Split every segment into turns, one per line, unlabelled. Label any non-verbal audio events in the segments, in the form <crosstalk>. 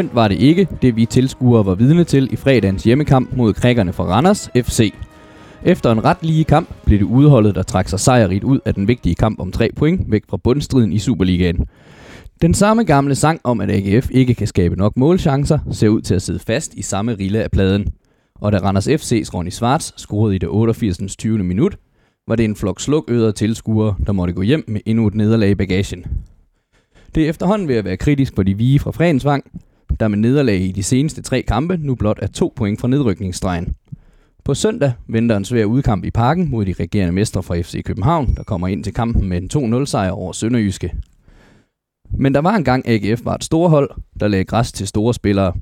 Kønt var det ikke, det vi tilskuere var vidne til i fredagens hjemmekamp mod krækkerne fra Randers FC. Efter en ret lige kamp blev det udholdet, der trak sig sejrigt ud af den vigtige kamp om tre point væk fra bundstriden i Superligaen. Den samme gamle sang om, at AGF ikke kan skabe nok målchancer, ser ud til at sidde fast i samme rille af pladen. Og da Randers FC's Ronny Svarts scorede i det 88. 20. minut, var det en flok slukøder tilskuere, der måtte gå hjem med endnu et nederlag i bagagen. Det er efterhånden ved at være kritisk for de vige fra Fredensvang, der med nederlag i de seneste tre kampe nu blot er to point fra nedrykningsstregen. På søndag venter en svær udkamp i parken mod de regerende mestre fra FC København, der kommer ind til kampen med en 2-0 sejr over Sønderjyske. Men der var engang AGF var et store hold, der lagde græs til store spillere.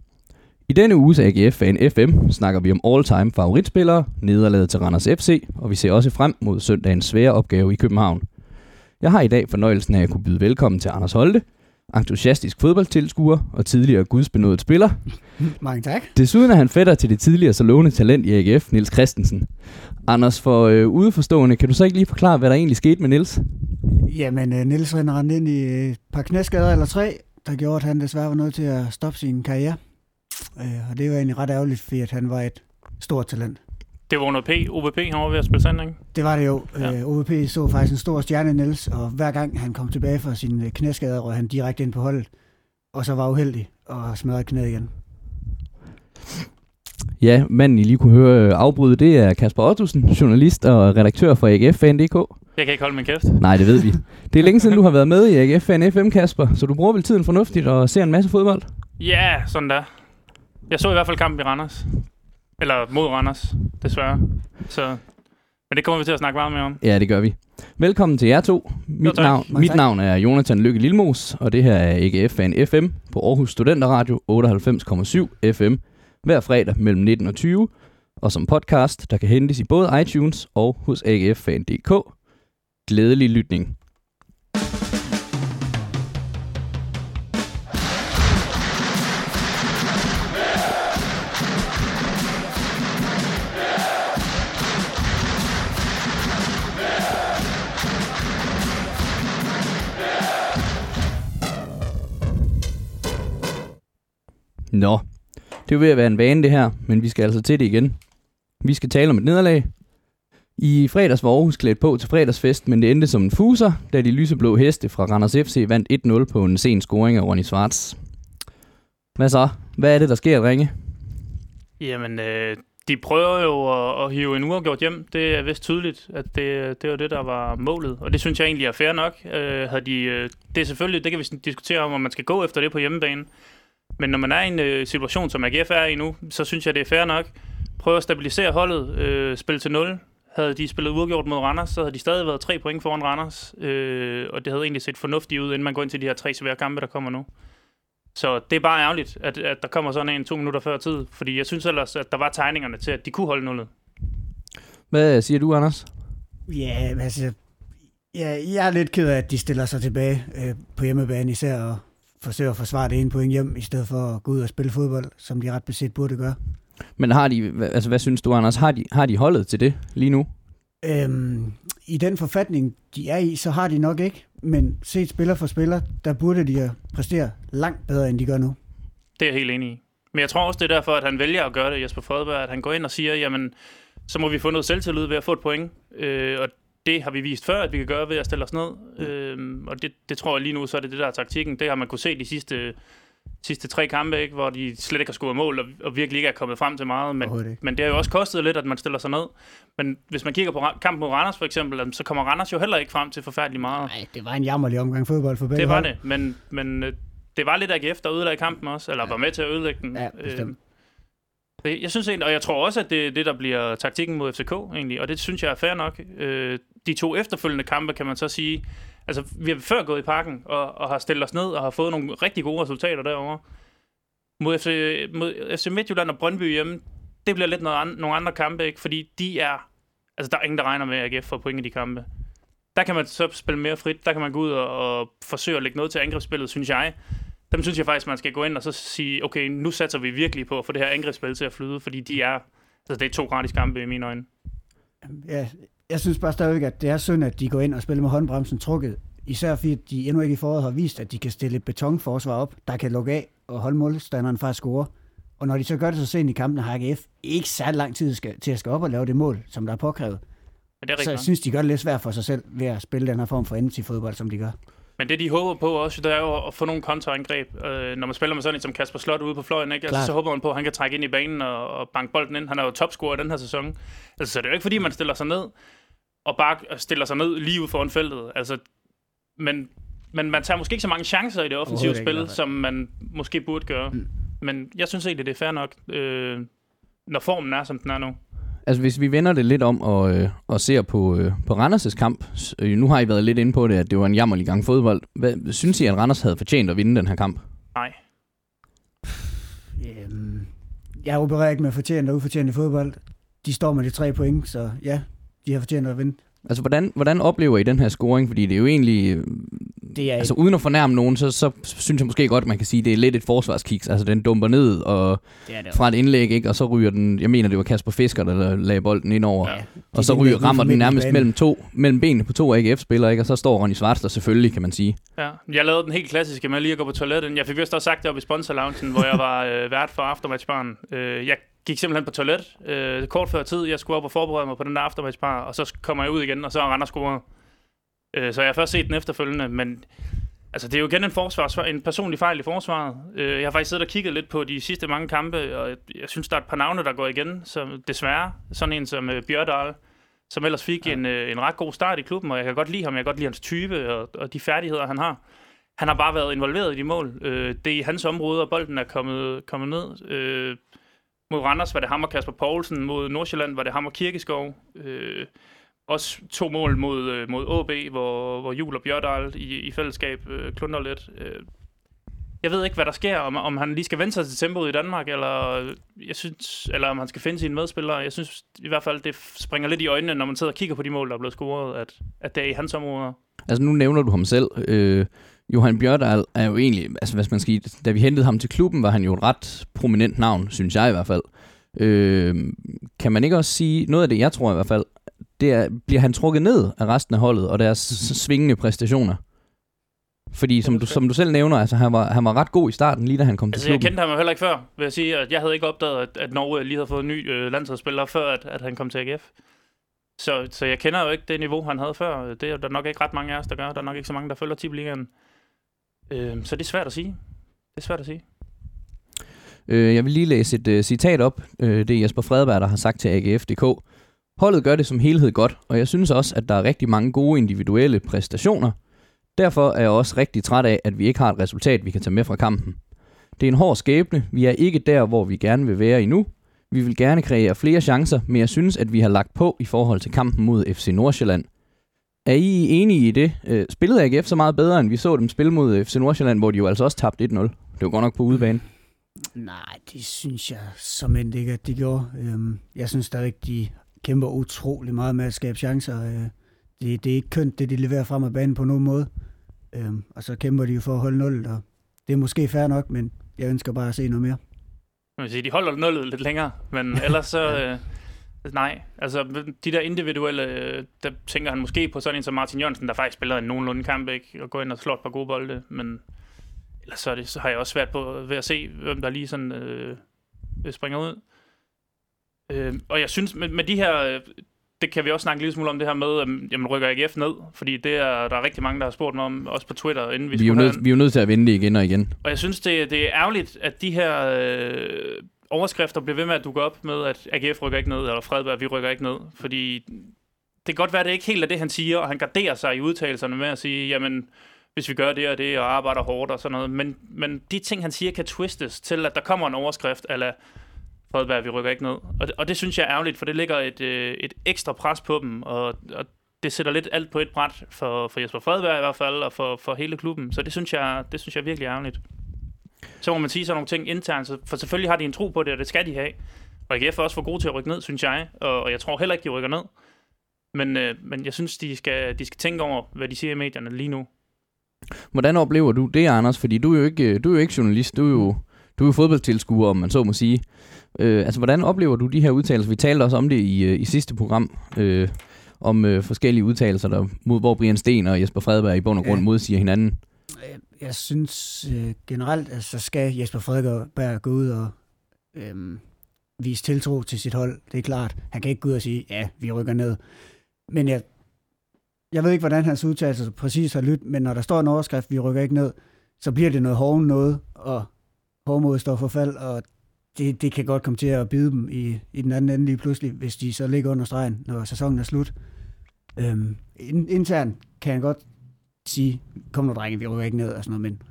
I denne uges AGF Fan FM snakker vi om all-time favoritspillere, nederlaget til Randers FC, og vi ser også frem mod søndagens svære opgave i København. Jeg har i dag fornøjelsen af at kunne byde velkommen til Anders Holte, entusiastisk fodboldtilskuer og tidligere gudsbenået spiller.
Mange tak.
Desuden er han fætter til det tidligere så lovende talent i AGF, Nils Christensen. Anders, for øh, udeforstående, kan du så ikke lige forklare, hvad der egentlig skete med Nils?
Jamen, uh, Niels rendte ind i et par knæskader eller tre, der gjorde, at han desværre var nødt til at stoppe sin karriere. Uh, og det var egentlig ret ærgerligt, fordi at han var et stort talent.
Det var under P. OVP, han var ved at spille sanding.
Det var det jo. Ja. Uh, OVP så faktisk en stor stjerne, Niels, og hver gang han kom tilbage fra sin knæskader, røg han direkte ind på holdet. Og så var uheldig og smadrede knæet igen.
Ja, manden I lige kunne høre afbryde, det er Kasper Ottosen, journalist og redaktør for AGF-fan.dk.
Jeg kan ikke holde min kæft.
Nej, det ved vi. <laughs> Det er længe siden, du har været med i AGF Fan FM, Kasper, så du bruger vel tiden fornuftigt og ser en masse fodbold?
Ja, sådan der. Jeg så i hvert fald kampen i Randers. Eller mod Randers, desværre. Så, men det kommer vi til at snakke meget mere om.
Ja, det gør vi. Velkommen til jer to. Mit,
Jo,
navn, mit navn er Jonathan Lykke Lilmos, og det her er AGF Fan FM på Aarhus Studenterradio 98,7 FM hver fredag mellem 19 og 20, og som podcast, der kan hentes i både iTunes og hos AGFFan.dk. Glædelig lytning. Nå, det er ved at være en vane det her, men vi skal altså til det igen. Vi skal tale om et nederlag. I fredags var Aarhus klædt på til fredagsfest, men det endte som en fuser, da de lyseblå heste fra Randers FC vandt 1-0 på en sen scoring af Ronny Svarts. Hvad så? Hvad er det, der sker, Ringe?
Jamen, øh, de prøver jo at, at hive en uafgjort hjem. Det er vist tydeligt, at det, det var det, der var målet. Og det synes jeg egentlig er fair nok. Øh, havde de, øh, det er selvfølgelig, det kan vi diskutere om, om man skal gå efter det på hjemmebane. Men når man er i en øh, situation, som AGF er i nu, så synes jeg, det er fair nok. Prøv at stabilisere holdet, øh, spille til 0. Havde de spillet uafgjort mod Randers, så havde de stadig været tre point foran Randers. Øh, og det havde egentlig set fornuftigt ud, inden man går ind til de her tre svære kampe, der kommer nu. Så det er bare ærgerligt, at, at der kommer sådan en to minutter før tid. Fordi jeg synes ellers, at der var tegningerne til, at de kunne holde nullet.
Hvad siger du, Anders?
Ja, altså, ja, jeg er lidt ked af, at de stiller sig tilbage øh, på hjemmebane især og forsøger at forsvare det ene point hjem, i stedet for at gå ud og spille fodbold, som de ret beset burde gøre.
Men har de, altså hvad synes du, Anders? Har de, har de holdet til det lige nu?
Øhm, I den forfatning, de er i, så har de nok ikke, men set spiller for spiller, der burde de præstere langt bedre, end de gør nu.
Det er jeg helt enig i. Men jeg tror også, det er derfor, at han vælger at gøre det, Jesper Fredberg, at han går ind og siger, jamen, så må vi få noget selvtillid ved at få et point. Øh, og det har vi vist før, at vi kan gøre ved at stille os ned. Øh, og det, det tror jeg lige nu, så er det det der er taktikken. Det har man kunne se de sidste, sidste tre kampe, ikke? hvor de slet ikke har scoret mål, og, og virkelig ikke er kommet frem til meget. Men, men det har jo også kostet lidt, at man stiller sig ned. Men hvis man kigger på kampen mod Randers for eksempel, så kommer Randers jo heller ikke frem til forfærdeligt meget.
Nej, det var en jammerlig omgang fodbold for begge
Det var
hold.
det, men, men øh, det var lidt AGF, der ødelagde kampen også, eller var med til at ødelægge den.
Ja, bestemt.
Øh, jeg synes egentlig, og jeg tror også, at det er det, der bliver taktikken mod FCK egentlig, og det synes jeg er fair nok. Øh, de to efterfølgende kampe, kan man så sige, altså vi har før gået i parken og, og har stillet os ned og har fået nogle rigtig gode resultater derovre. Mod FC, mod FC Midtjylland og Brøndby hjemme, det bliver lidt noget an, nogle andre kampe, ikke? fordi de er, altså der er ingen, der regner med, at AGF får point i de kampe. Der kan man så spille mere frit, der kan man gå ud og, og forsøge at lægge noget til angrebsspillet, synes jeg. Dem synes jeg faktisk, man skal gå ind og så sige, okay, nu satser vi virkelig på at få det her angrebsspil til at flyde, fordi de er, altså det er to gratis kampe i mine øjne.
Ja, jeg synes bare stadigvæk, at det er synd, at de går ind og spiller med håndbremsen trukket. Især fordi de endnu ikke i foråret har vist, at de kan stille et betonforsvar op, der kan lukke af at holde målstanderen fra at score. Og når de så gør det så sent i kampen, har AGF ikke særlig lang tid skal, til at skal op og lave det mål, som der er påkrævet.
Men det er
Så jeg synes, de gør det lidt svært for sig selv ved at spille den her form for fodbold, som de gør.
Men det, de håber på også, det er jo at få nogle kontraangreb. Øh, når man spiller med sådan en som Kasper Slot ude på fløjen, ikke? Altså, så håber man på, at han kan trække ind i banen og, og banke bolden ind. Han er jo topscorer i den her sæson. Altså, så det er jo ikke, fordi man stiller sig ned og bare stiller sig ned lige ud foran feltet. Altså, men, men man tager måske ikke så mange chancer i det offensive
ikke,
spil,
fald.
som man måske burde gøre.
Mm.
Men jeg synes egentlig, det er fair nok, øh, når formen er, som den er nu.
Altså hvis vi vender det lidt om og, øh, og ser på, øh, på Randers' kamp, øh, nu har I været lidt inde på det, at det var en jammerlig gang fodbold. Hvad, synes I, at Randers havde fortjent at vinde den her kamp?
Nej.
Øhm, jeg opererer ikke med fortjent og ufortjent i fodbold. De står med de tre point, så ja, de har fortjent at vinde.
Altså hvordan, hvordan oplever I den her scoring? Fordi det er jo egentlig,
Det er
altså uden at fornærme nogen, så, så synes jeg måske godt, man kan sige, at det er lidt et forsvarskiks. Altså den dumper ned og
det det
fra et indlæg, ikke? og så ryger den, jeg mener det var Kasper Fisker, der lagde bolden ind over.
Ja.
Og så ryger, rammer den nærmest mellem, to, mellem benene på to AGF-spillere, ikke? og så står Ronny Svarts selvfølgelig, kan man sige.
Ja, jeg lavede den helt klassiske med lige at gå på toilettet. Jeg fik vist også sagt det oppe i sponsorloungen, hvor jeg var <laughs> øh, vært for aftermatchbaren. Øh, jeg gik simpelthen på toilet øh, kort før tid. Jeg skulle op og forberede mig på den der aftermatchbar, og så kommer jeg ud igen, og så er Randers scoret. Øh, så jeg har først set den efterfølgende, men altså, det er jo igen en, forsvars, en personlig fejl i forsvaret. Øh, jeg har faktisk siddet og kigget lidt på de sidste mange kampe, og jeg, synes, der er et par navne, der går igen, som desværre. Sådan en som øh, Bjørdal, som ellers fik ja. en, øh, en ret god start i klubben, og jeg kan godt lide ham, jeg kan godt lide hans type og, og de færdigheder, han har. Han har bare været involveret i de mål. Øh, det er i hans område, og bolden er kommet, kommet ned. Øh, mod Randers var det ham og Kasper Poulsen. Mod Nordsjælland var det ham og Kirkeskov. Øh, også to mål mod, øh, mod AB, hvor, hvor Jul og Bjørdal i, i fællesskab øh, klunder lidt. Øh, jeg ved ikke, hvad der sker, om, om han lige skal vende sig til tempoet i Danmark, eller, øh, jeg synes, eller om han skal finde sine medspillere. Jeg synes i hvert fald, det springer lidt i øjnene, når man sidder og kigger på de mål, der er blevet scoret, at, at det er i hans områder.
Altså nu nævner du ham selv. Øh, Johan Bjørdal er jo egentlig, altså hvad skal man sige, da vi hentede ham til klubben, var han jo et ret prominent navn, synes jeg i hvert fald. Øh, kan man ikke også sige, noget af det jeg tror i hvert fald, det er, bliver han trukket ned af resten af holdet og deres svingende præstationer? Fordi som du, som du selv nævner, altså han var, han var ret god i starten, lige da han kom til
Altså, jeg
klubben.
kendte ham heller ikke før, vil jeg sige. At jeg havde ikke opdaget, at, at Norge lige havde fået en ny øh, landsholdsspiller, før at, at han kom til AGF. Så, så jeg kender jo ikke det niveau, han havde før. Det er der nok ikke ret mange af os, der gør. Der er nok ikke så mange, der følger Tippeligaen. Øh, så det er svært at sige. Det er svært at sige.
Øh, jeg vil lige læse et øh, citat op. Øh, det er Jesper Fredberg, der har sagt til AGF.dk. Holdet gør det som helhed godt, og jeg synes også, at der er rigtig mange gode individuelle præstationer. Derfor er jeg også rigtig træt af, at vi ikke har et resultat, vi kan tage med fra kampen. Det er en hård skæbne. Vi er ikke der, hvor vi gerne vil være endnu. Vi vil gerne kreere flere chancer, men jeg synes, at vi har lagt på i forhold til kampen mod FC Nordsjælland. Er I enige i det? Øh, spillede AGF så meget bedre, end vi så dem spille mod FC Nordsjælland, hvor de jo altså også tabte 1-0? Det var godt nok på udebane.
Nej, det synes jeg som end ikke, at de gjorde. Øhm, jeg synes stadig, de kæmper utrolig meget med at skabe chancer. Øh, det, det er ikke kønt, det de leverer frem af banen på nogen måde. Øhm, og så kæmper de jo for at holde nul, og det er måske fair nok, men jeg ønsker bare at se noget mere.
Man vil sige, de holder nullet lidt længere, men <laughs> ellers så... Øh, nej, altså de der individuelle, øh, der tænker han måske på sådan en som Martin Jørgensen, der faktisk spiller en nogenlunde kamp, ikke? Og går ind og slår et par gode bolde, men ellers så, er det, så har jeg også svært på ved at se, hvem der lige sådan øh, springer ud. Øh, og jeg synes, med, med de her, øh, det kan vi også snakke lidt smule om det her med, øh, jamen rykker AGF ned, fordi det er, der er rigtig mange, der har spurgt mig om, også på Twitter, inden vi,
Vi er, nødt, vi er jo nødt til at vinde det igen og igen.
og jeg synes, det, det er ærgerligt, at de her øh, overskrifter bliver ved med at dukke op med, at AGF rykker ikke ned, eller Fredberg, vi rykker ikke ned. Fordi det kan godt være, at det ikke helt er det, han siger, og han garderer sig i udtalelserne med at sige, jamen, hvis vi gør det og det, og arbejder hårdt og sådan noget. Men, men de ting, han siger, kan twistes til, at der kommer en overskrift, eller Fredberg, vi rykker ikke ned. Og det, og det synes jeg er ærgerligt, for det lægger et, øh, et ekstra pres på dem, og, og det sætter lidt alt på et bræt for, for Jesper Fredberg i hvert fald, og for, for hele klubben. Så det synes jeg, det synes jeg er virkelig ærgerligt. Så må man sige sådan nogle ting internt, så- for selvfølgelig har de en tro på det, og det skal de have. Og AGF er også for gode til at rykke ned, synes jeg, og, og jeg tror heller ikke, de rykker ned. Men, øh, men jeg synes, de skal, de skal tænke over, hvad de siger i medierne lige nu.
Hvordan oplever du det, Anders? Fordi du er jo ikke, du er jo ikke journalist, du er jo, du er jo fodboldtilskuer, om man så må sige. Øh, altså, hvordan oplever du de her udtalelser? Vi talte også om det i, øh, i sidste program, øh, om øh, forskellige udtalelser, der, mod, hvor Brian Sten og Jesper Fredberg i bund og grund
Ja.
modsiger hinanden.
Øh, jeg synes øh, generelt, at så skal Jesper Fredberg gå ud og øh, vise tiltro til sit hold. Det er klart. Han kan ikke gå ud og sige, ja, vi rykker ned. Men jeg, jeg ved ikke, hvordan hans udtalelse præcis har lyttet, men når der står en overskrift, vi rykker ikke ned, så bliver det noget hårdt noget, og hårdmod står for fald, og det, det kan godt komme til at bide dem i, i den anden ende lige pludselig, hvis de så ligger under stregen, når sæsonen er slut. Øhm, internt kan jeg godt sige, kom nu drenge, vi rykker ikke ned og sådan noget, men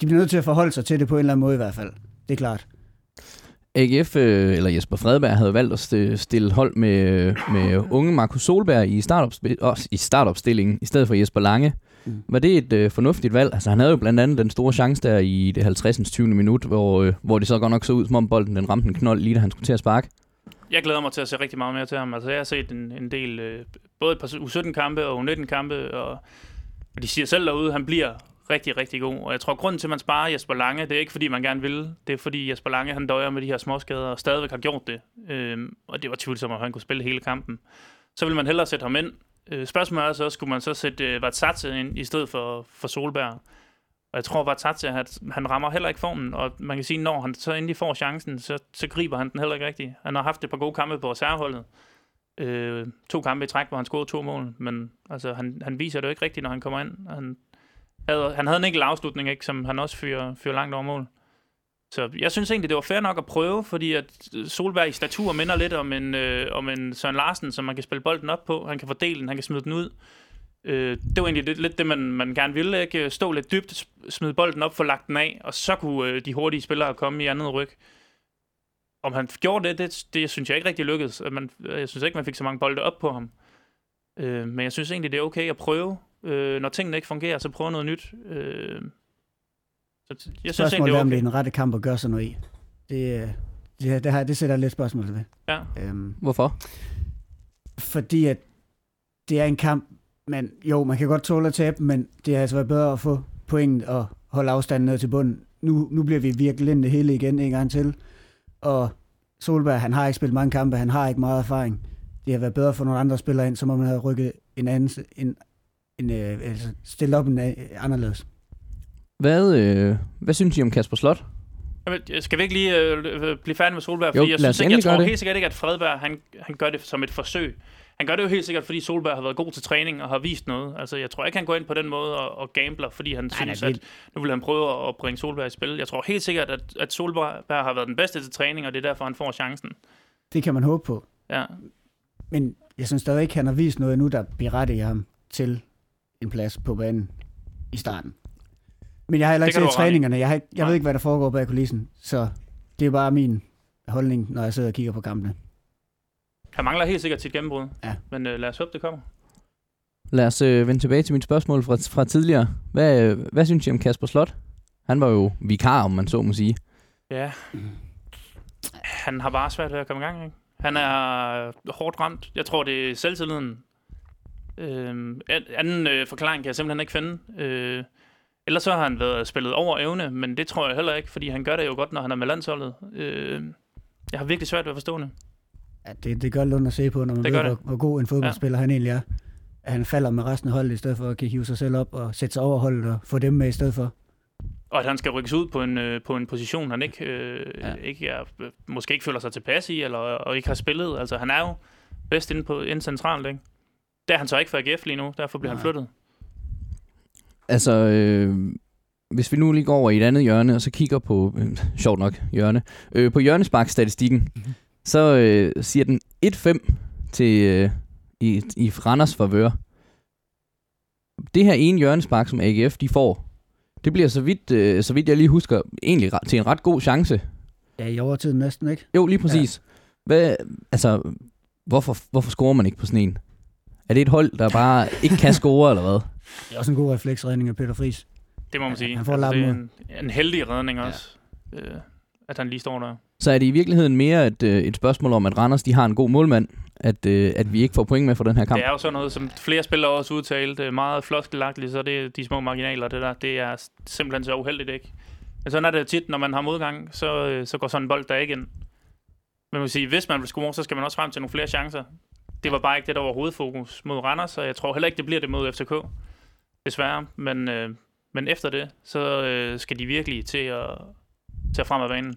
de bliver nødt til at forholde sig til det på en eller anden måde i hvert fald. Det er klart.
AGF, øh, eller Jesper Fredberg, havde valgt at stille hold med, med unge Markus Solberg i, startup, i startopstillingen, i stedet for Jesper Lange. Mm. Var det et øh, fornuftigt valg? Altså, han havde jo blandt andet den store chance der i det 50. 20. minut, hvor, øh, hvor det så godt nok så ud, som om bolden den ramte en knold, lige da han skulle til at sparke.
Jeg glæder mig til at se rigtig meget mere til ham. Altså, jeg har set en, en del, øh, både et par U17-kampe og U19-kampe, og og de siger selv derude, at han bliver rigtig, rigtig god. Og jeg tror, grunden til, at man sparer Jesper Lange, det er ikke, fordi man gerne vil. Det er, fordi Jesper Lange, han døjer med de her småskader, og stadigvæk har gjort det. Øhm, og det var tvivlsomt, at han kunne spille hele kampen. Så vil man hellere sætte ham ind. Øh, spørgsmålet er så, skulle man så sætte øh, Vatsatse ind i stedet for, for Solberg. Og jeg tror, Vatsatse, at han rammer heller ikke formen. Og man kan sige, når han så endelig får chancen, så, så griber han den heller ikke rigtigt. Han har haft et par gode kampe på reserveholdet. Øh, to kampe i træk, hvor han scorede to mål. Men altså, han, han viser det jo ikke rigtigt, når han kommer ind. Han, havde, han havde en enkelt afslutning, ikke, som han også fyrer, fyrer langt over mål. Så jeg synes egentlig, det var fair nok at prøve, fordi at øh, Solberg i statur minder lidt om en, øh, om en Søren Larsen, som man kan spille bolden op på. Han kan fordele den, han kan smide den ud. Øh, det var egentlig lidt, lidt det, man, man gerne ville. Ikke? Stå lidt dybt, smide bolden op, få lagt den af, og så kunne øh, de hurtige spillere komme i andet ryg. Om han gjorde det, det, det synes jeg ikke rigtig lykkedes. Man, jeg synes ikke, man fik så mange bolde op på ham. Øh, men jeg synes egentlig, det er okay at prøve. Øh, når tingene ikke fungerer, så prøve noget nyt. Øh,
så jeg synes det er, okay. om det er en rette kamp at gøre sådan noget i. Det, det, det, her, det sætter lidt spørgsmål ved.
Ja.
Øhm, Hvorfor?
Fordi at det er en kamp, men jo, man kan godt tåle at tabe, men det har altså været bedre at få point og holde afstanden ned til bunden. Nu, nu bliver vi virkelig ind det hele igen en gang til. Og Solberg, han har ikke spillet mange kampe, han har ikke meget erfaring. Det har været bedre for nogle andre spillere ind, som om man havde rykket en anden, en, en, øh, altså stillet op en, øh, anderledes.
Hvad, øh, hvad synes I om Kasper Slot?
Jamen, skal vi ikke lige øh, blive færdige med Solberg? Fordi jo, jeg, synes ikke, jeg tror det. helt sikkert ikke, at Fredberg han, han gør det som et forsøg. Han gør det jo helt sikkert, fordi Solberg har været god til træning og har vist noget. Altså, jeg tror ikke, han går ind på den måde og, og gambler, fordi han nej, synes, at nu vil han prøve at bringe Solberg i spil. Jeg tror helt sikkert, at, at Solberg har været den bedste til træning, og det er derfor, han får chancen.
Det kan man håbe på.
Ja.
Men jeg synes stadig ikke, han har vist noget nu, der berettiger ham til en plads på banen i starten. Men jeg har heller ikke set træningerne. Jeg, har ikke, jeg ved ikke, hvad der foregår bag kulissen. Så det er bare min holdning, når jeg sidder og kigger på kampene.
Han mangler helt sikkert sit gennembrud.
Ja.
Men øh, lad os håbe, det kommer.
Lad os øh, vende tilbage til mit spørgsmål fra, fra tidligere. Hvad, øh, hvad synes I om Kasper Slot? Han var jo vikar, om man så må sige.
Ja. Han har bare svært ved at komme i gang, ikke? Han er hårdt ramt. Jeg tror, det er selvtilliden. Øh, anden øh, forklaring kan jeg simpelthen ikke finde. Øh, ellers så har han været spillet over evne, men det tror jeg heller ikke, fordi han gør det jo godt, når han er med landsholdet. Øh, jeg har virkelig svært ved at forstå det.
Ja, det, det gør Lund at se på, når man det ved, hvor, hvor god en fodboldspiller ja. han egentlig er. At han falder med resten af holdet, i stedet for at kan hive sig selv op og sætte sig over holdet og få dem med i stedet for.
Og at han skal rykkes ud på en, øh, på en position, han ikke, øh, ja. ikke er, måske ikke føler sig tilpas i, eller og ikke har spillet. Altså, han er jo bedst inde, på, inde centralt, ikke? Der er han så ikke for AGF lige nu, derfor bliver Nej. han flyttet.
Altså, øh, hvis vi nu lige går over i et andet hjørne, og så kigger på, øh, <laughs> sjovt nok, hjørne, øh, på hjørnesparkstatistikken, mm-hmm. så øh, siger den 1-5 til, øh, i, i Randers favør. Det her ene hjørnespark, som AGF de får, det bliver så vidt, øh, så vidt jeg lige husker, egentlig til en ret god chance.
Ja, i overtiden næsten, ikke?
Jo, lige præcis. Ja. Hvad, altså, hvorfor, hvorfor scorer man ikke på sådan en? Er det et hold, der bare ikke kan <laughs> score, eller hvad?
Det er også en god refleksredning af Peter Friis.
Det må man sige. Han får altså, det er en, en heldig redning også, ja. øh, at han lige står der.
Så er det i virkeligheden mere et, øh, et spørgsmål om, at Randers de har en god målmand, at, øh, at vi ikke får point med for den her kamp?
Det er jo sådan noget, som flere spillere også udtalt, øh, meget floskelagtigt, så det er de små marginaler, det der, det er simpelthen så uheldigt, ikke? Men sådan er det tit, når man har modgang, så, øh, så går sådan en bold der ikke ind. Men man vil sige, hvis man vil score, så skal man også frem til nogle flere chancer. Det var bare ikke det, der var hovedfokus mod Randers, og jeg tror heller ikke, det bliver det mod FCK. Desværre. Men, øh, Men efter det, så øh, skal de virkelig til at, tage frem af banen.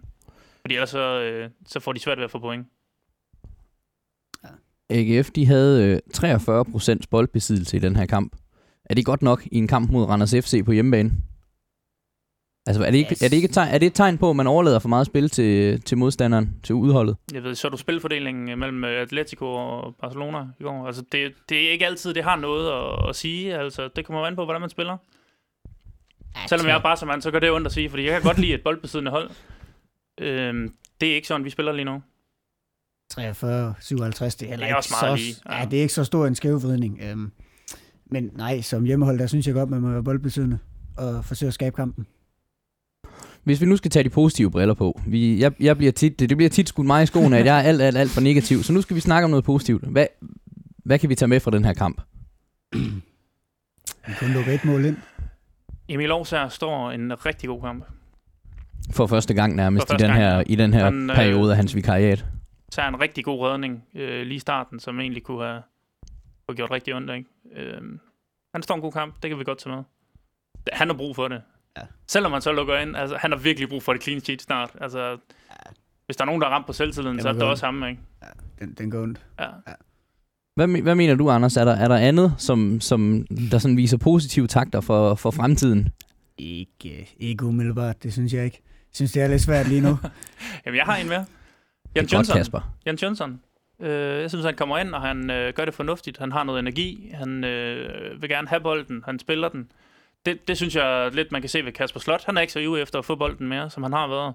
Fordi ellers så, øh, så får de svært ved at få point.
AGF, de havde øh, 43% boldbesiddelse i den her kamp. Er det godt nok i en kamp mod Randers FC på hjemmebane? Altså, er det ikke,
Yes.
er det ikke et, tegn, er det et tegn på, at man overlader for meget spil til, til modstanderen, til udholdet?
Jeg ved, så du spilfordelingen øh, mellem øh, Atletico og Barcelona i går. Altså, det, det er ikke altid, det har noget at, at sige. Altså, det kommer an på, hvordan man spiller. Selvom jeg er bare som mand, så gør det ondt at sige, fordi jeg kan godt lide et boldbesiddende hold. Øhm, det er ikke sådan, vi spiller lige nu.
43, 57, det er, heller
Det er
ikke
også meget
så,
lige, ja.
ja. det er ikke så stor en skævvridning. Øhm, men nej, som hjemmehold, der synes jeg godt, man må være boldbesiddende og forsøge at skabe kampen.
Hvis vi nu skal tage de positive briller på. Vi, jeg, jeg bliver tit, det, det bliver tit skudt mig i skoene, at jeg er alt, alt, alt for negativ. Så nu skal vi snakke om noget positivt. Hvad, hvad kan vi tage med fra den her kamp?
Vi kunne lukke et mål ind.
Emil Aarhus står en rigtig god kamp.
For første gang nærmest
For
i
første
den
gang,
her, i den her
Han, øh,
periode af hans vikariat.
Tager en rigtig god redning øh, lige i starten, som egentlig kunne have, have gjort rigtig ondt. Ikke? Øhm, han står en god kamp, det kan vi godt tage med. Han har brug for det.
Ja.
Selvom man så lukker ind, altså, han har virkelig brug for det clean sheet snart. Altså, hvis der er nogen, der er ramt på selvtilliden,
Det
så er det også ham, ikke?
Den, den går ondt.
Ja.
Hvad, me- hvad mener du, Anders? Er der, er der andet, som, som der sådan viser positive takter for, for fremtiden?
Ikke, ikke umiddelbart, det synes jeg ikke. Jeg synes, det er lidt svært lige nu. <laughs>
Jamen, jeg har en mere.
Det
Jan
er godt,
Johnson.
Kasper.
Jan Johnson. Øh, jeg synes, han kommer ind, og han øh, gør det fornuftigt. Han har noget energi. Han øh, vil gerne have bolden. Han spiller den. Det, det synes jeg lidt, man kan se ved Kasper Slot. Han er ikke så ivrig efter at få bolden mere, som han har været.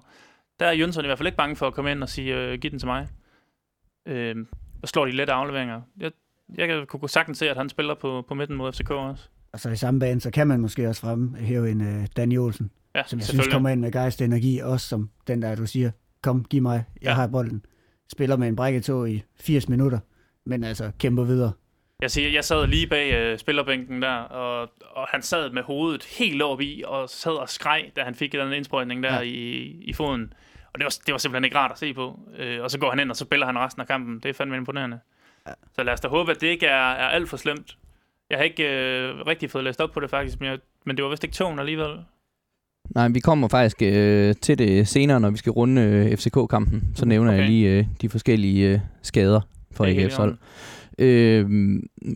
Der er Jønsson i hvert fald ikke bange for at komme ind og sige, øh, giv den til mig. Øh, og slår de lette afleveringer. Jeg, jeg kunne sagtens se, at han spiller på, på midten mod FCK også.
Og så i samme bane, så kan man måske også fremhæve en uh, Danny Olsen,
Ja,
som jeg synes kommer ind med gejst energi, også som den der, du siger, kom, giv mig, jeg
Ja.
har bolden. Spiller med en brækketog i 80 minutter, men altså kæmper videre.
Jeg siger, jeg sad lige bag øh, spillerbænken der, og, og han sad med hovedet helt op i, og sad og skreg, da han fik den indsprøjtning der
Ja.
i, i foden. Og det var, det var simpelthen ikke rart at se på. Øh, og så går han ind, og så spiller han resten af kampen. Det er fandme imponerende.
Ja.
Så lad os da håbe, at det ikke er, er alt for slemt. Jeg har ikke øh, rigtig fået læst op på det faktisk, men, jeg, men det var vist ikke togen alligevel.
Nej, vi kommer faktisk øh, til det senere, når vi skal runde øh, FCK-kampen. Så nævner okay. jeg lige øh, de forskellige øh, skader for AGF's hold. Øh,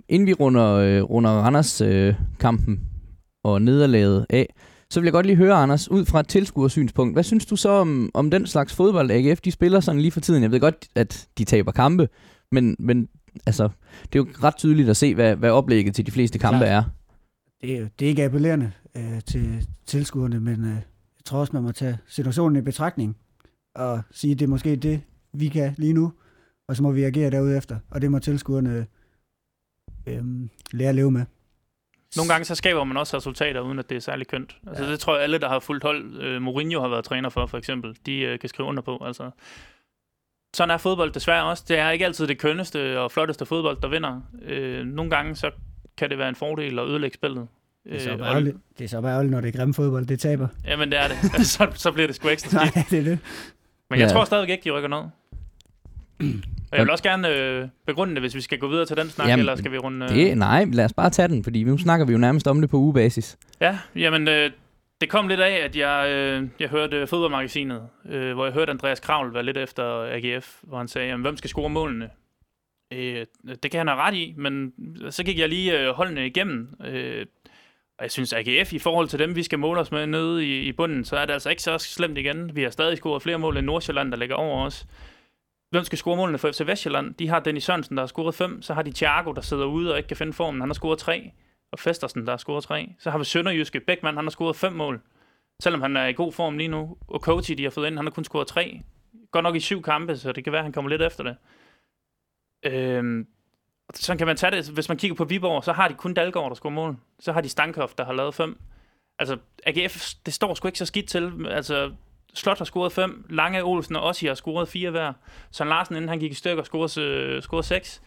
inden vi runder, øh, runder Randers-kampen og nederlaget af, så vil jeg godt lige høre, Anders, ud fra et tilskuersynspunkt, hvad synes du så om, om den slags fodbold, AGF de spiller sådan lige for tiden? Jeg ved godt, at de taber kampe, men, men altså, det er jo ret tydeligt at se, hvad, hvad oplægget til de fleste kampe
Klart.
er.
Det er, det er ikke appellerende øh, til tilskuerne, men øh, jeg tror også, man må tage situationen i betragtning og sige, at det er måske det, vi kan lige nu, og så må vi agere derude efter, og det må tilskuerne øh, lære at leve med.
Nogle gange så skaber man også resultater, uden at det er særlig kønt. Altså,
Ja.
Det tror jeg, alle, der har fulgt hold, øh, Mourinho har været træner for, for eksempel, de øh, kan skrive under på. Altså, sådan er fodbold desværre også. Det er ikke altid det kønneste og flotteste fodbold, der vinder. Øh, nogle gange så kan det være en fordel at ødelægge spillet.
Det er så
Øh,
bare
og-
ærgerligt, det er så bare ærgerligt, når det er grimme fodbold, det taber.
Jamen, det er det. <laughs> Så, så bliver det sgu ekstra <laughs> skidt.
Nej, det er det.
Men jeg
Ja.
tror stadigvæk ikke, de rykker ned. Og jeg vil også gerne øh, begrunde det, hvis vi skal gå videre til den snak,
Jamen,
eller skal vi runde... Øh...
Det, nej, lad os bare tage den, fordi nu snakker vi jo nærmest om det på ugebasis.
Ja, jamen, øh, det kom lidt af, at jeg, øh, jeg hørte fodboldmagasinet, øh, hvor jeg hørte Andreas Kravl være lidt efter AGF, hvor han sagde, jamen, hvem skal score målene? Øh, det kan han have ret i, men så gik jeg lige øh, holdene igennem. Øh, og jeg synes, AGF i forhold til dem, vi skal måle os med nede i, i bunden, så er det altså ikke så slemt igen. Vi har stadig scoret flere mål end Nordsjælland, der ligger over os. Hvem skal score målene for FC Vestjylland? De har Dennis Sørensen, der har scoret fem. Så har de Thiago, der sidder ude og ikke kan finde formen. Han har scoret tre. Og Festersen, der har scoret tre. Så har vi Sønderjyske. Bækman, han har scoret fem mål. Selvom han er i god form lige nu. Og Coach, de har fået ind, han har kun scoret tre. Godt nok i syv kampe, så det kan være, at han kommer lidt efter det. Øhm, sådan kan man tage det. Hvis man kigger på Viborg, så har de kun Dalgaard, der scorer mål. Så har de Stankhoff, der har lavet fem. Altså, AGF, det står sgu ikke så skidt til. Altså, Slot har scoret fem. Lange Olsen og Ossi har scoret fire hver. Søren Larsen, inden han gik i stykker, scorede, øh, scorede seks.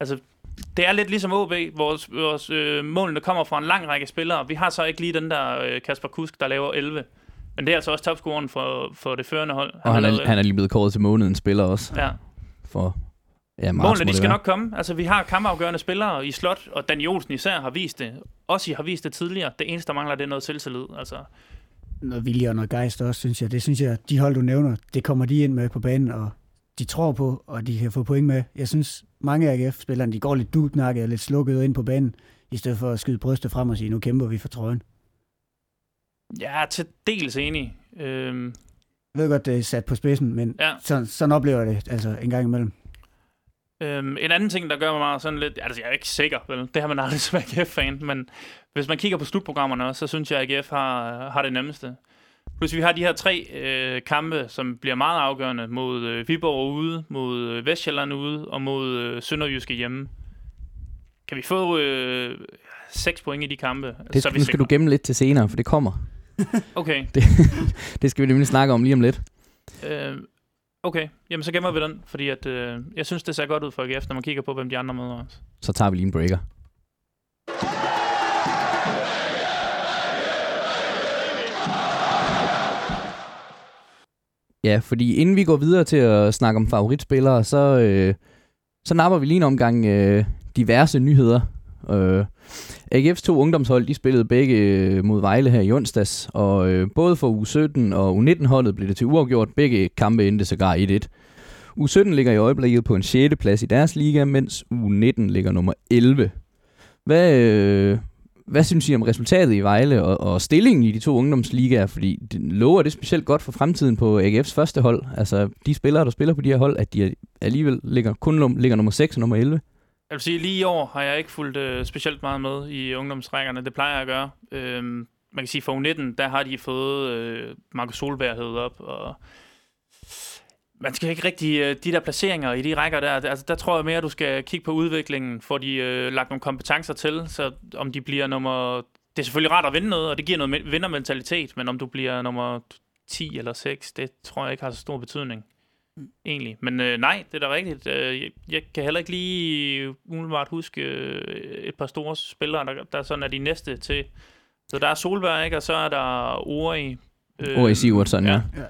Altså, det er lidt ligesom OB, vores, vores øh, målene kommer fra en lang række spillere. Vi har så ikke lige den der øh, Kasper Kusk, der laver 11. Men det er altså også topscoren for, for det førende hold.
Og han
har
er, han er lige blevet kåret til månedens spiller også,
11. Ja.
for Ja,
Målene,
må
de skal
være.
nok komme. Altså, vi har kampafgørende spillere i slot, og Dan Olsen især har vist det. Også I har vist det tidligere. Det eneste, der mangler, det er noget selvtillid. Altså,
Noget vilje og noget gejst også, synes jeg. Det synes jeg, de hold, du nævner, det kommer de ind med på banen, og de tror på, og de kan få point med. Jeg synes, mange af AGF-spillerne, de går lidt dudnakket og lidt slukket ind på banen, i stedet for at skyde brystet frem og sige, nu kæmper vi for trøjen.
jeg er til dels enig. Øhm,
Jeg ved godt, det er sat på spidsen, men
ja.
sådan, sådan oplever jeg det altså en gang imellem.
Øhm, en anden ting, der gør mig meget sådan lidt... Altså, jeg er ikke sikker, vel? Det har man aldrig <laughs> som AGF-fan, men hvis man kigger på slutprogrammerne så synes jeg, at AGF har, har det nemmeste. Plus vi har de her tre øh, kampe, som bliver meget afgørende mod øh, Viborg ude, mod øh, Vestjylland ude og mod øh, Sønderjyske hjemme. Kan vi få øh, 6 point i de kampe?
Det
så
skal,
vi
nu skal du gemme lidt til senere, for det kommer.
Okay, <laughs>
Det skal vi nemlig snakke om lige om lidt.
øh, okay. Jamen, så gemmer vi den, fordi at, øh, jeg synes, det ser godt ud for AGF, når man kigger på, hvem de andre møder også.
Så tager vi lige en breaker. Ja, fordi inden vi går videre til at snakke om favoritspillere, så, øh, så napper vi lige en omgang øh, diverse nyheder. Øh, AGF's to ungdomshold, de spillede begge øh, mod Vejle her i onsdags, og øh, både for U17 og U19-holdet blev det til uafgjort. Begge kampe endte sågar 1-1. U17 ligger i øjeblikket på en 6. plads i deres liga, mens U19 ligger nummer 11. Hvad, øh, hvad synes I om resultatet i Vejle og, og stillingen i de to ungdomsligaer? Fordi det lover det specielt godt for fremtiden på AGF's første hold. Altså de spillere, der spiller på de her hold, at de alligevel ligger, kun ligger nummer 6 og nummer 11.
Jeg vil sige, lige i år har jeg ikke fulgt øh, specielt meget med i ungdomsrækkerne. Det plejer jeg at gøre. Øhm, man kan sige, for U19, der har de fået øh, Markus Solberg hævet op, og man skal ikke rigtig, øh, de der placeringer i de rækker der, altså der tror jeg mere, at du skal kigge på udviklingen, får de øh, lagt nogle kompetencer til, så om de bliver nummer, det er selvfølgelig rart at vinde noget, og det giver noget vindermentalitet, men om du bliver nummer 10 eller 6, det tror jeg ikke har så stor betydning. Egentlig. Men øh, nej, det er da rigtigt. Øh, jeg, jeg kan heller ikke lige umiddelbart huske øh, et par store spillere, der, der sådan er de næste til. Så der er Solberg, ikke? og så er der Ori.
Øh, Ori Sigurdsson, ja.
Ja.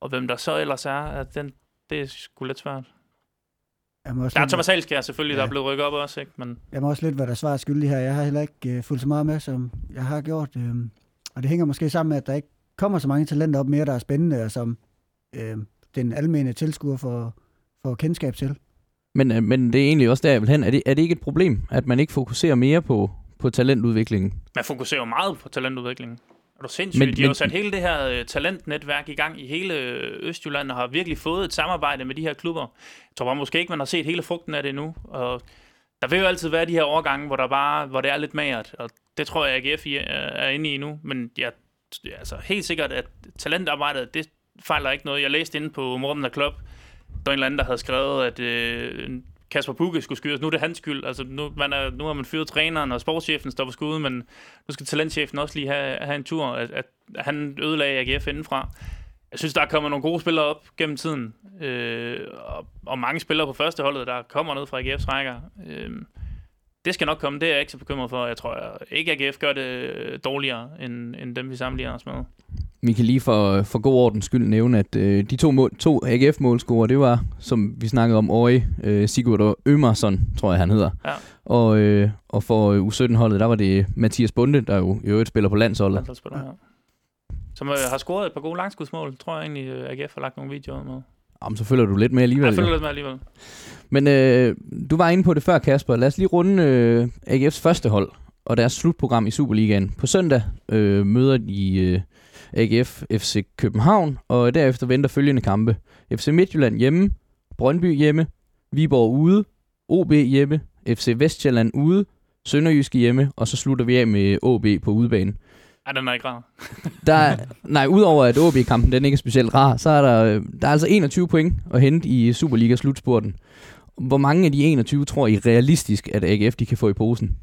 Og hvem der så ellers er, at den, det er sgu lidt svært.
Jeg må også
Der er
lidt,
Thomas Halskjær selvfølgelig, ja. der er blevet rykket op også, ikke? Men
jeg må også lidt være der svar skyldig her. Jeg har heller ikke øh, fulgt så meget med, som jeg har gjort. Øh, og det hænger måske sammen med, at der ikke kommer så mange talenter op mere, der er spændende, og som øh, den almene tilskuer får, får kendskab til.
Men, øh, men det er egentlig også der, jeg vil hen. Er det, er det ikke et problem, at man ikke fokuserer mere på, på talentudviklingen?
man fokuserer jo meget på talentudviklingen. Er du sindssygt?
Men-
de har jo
men-
sat hele det her øh, talentnetværk i gang i hele øh, Østjylland, og har virkelig fået et samarbejde med de her klubber. Jeg tror bare måske ikke, man har set hele frugten af det endnu. Og der vil jo altid være de her overgange, hvor, der bare, hvor det er lidt magert, og det tror jeg, AGF i- er er inde i nu. Men jeg altså helt sikkert, at talentarbejdet, det fejler ikke noget. Jeg læste inde på Morten Klub, der var en eller anden, der havde skrevet, at øh, Kasper Bukke skulle skydes. Nu er det hans skyld. Altså, nu, man er, nu har man fyret træneren, og sportschefen står på skuddet, men nu skal talentchefen også lige have, have en tur, at, at han ødelagde AGF indenfra. Jeg synes, der er kommet nogle gode spillere op gennem tiden, øh, og, og mange spillere på første holdet, der kommer ned fra AGF's rækker. Øh, det skal nok komme, det er jeg ikke så bekymret for. Jeg tror jeg ikke, AGF gør det øh, dårligere, end, end dem, vi sammenligner os med.
Vi kan lige for, for god ordens skyld nævne, at øh, de to, mål, to AGF-målscorer, det var, som vi snakkede om, Ori, øh, Sigurd Ømerson, tror jeg han hedder.
Ja.
Og, øh, og for øh, U17-holdet, der var det Mathias Bunde, der jo i øvrigt spiller på landsholdet.
Landsholdsspiller, ja. Som øh, har scoret et par gode langskudsmål, tror jeg egentlig, øh, AGF har lagt nogle videoer med.
Jamen, så følger du lidt med alligevel.
Jeg følger
jo.
lidt med alligevel.
Men øh, du var inde på det før, Kasper. Lad os lige runde øh, AGF's første hold og deres slutprogram i Superligaen. På søndag øh, møder de øh, AGF FC København, og derefter venter følgende kampe. FC Midtjylland hjemme, Brøndby hjemme, Viborg ude, OB hjemme, FC Vestjylland ude, Sønderjyske hjemme, og så slutter vi af med OB på udebane.
Ej, den er ikke rar. <laughs>
Der er, nej, udover at OB-kampen den ikke er specielt rar, så er der, øh, der er altså 21 point at hente i Superliga-slutspurten. Hvor mange af de 21 tror I realistisk, at AGF de kan få i posen?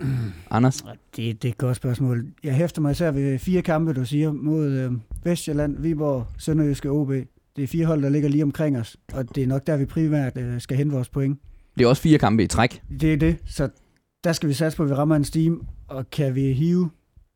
<clears throat> Anders?
Det, det er et godt spørgsmål. Jeg hæfter mig især ved fire kampe, du siger, mod øh, Vestjylland, Viborg, Sønderjyske OB. Det er fire hold, der ligger lige omkring os, og det er nok der, vi primært øh, skal hente vores point.
Det er også fire kampe i træk.
Det er det, så der skal vi satse på, at vi rammer en steam, og kan vi hive...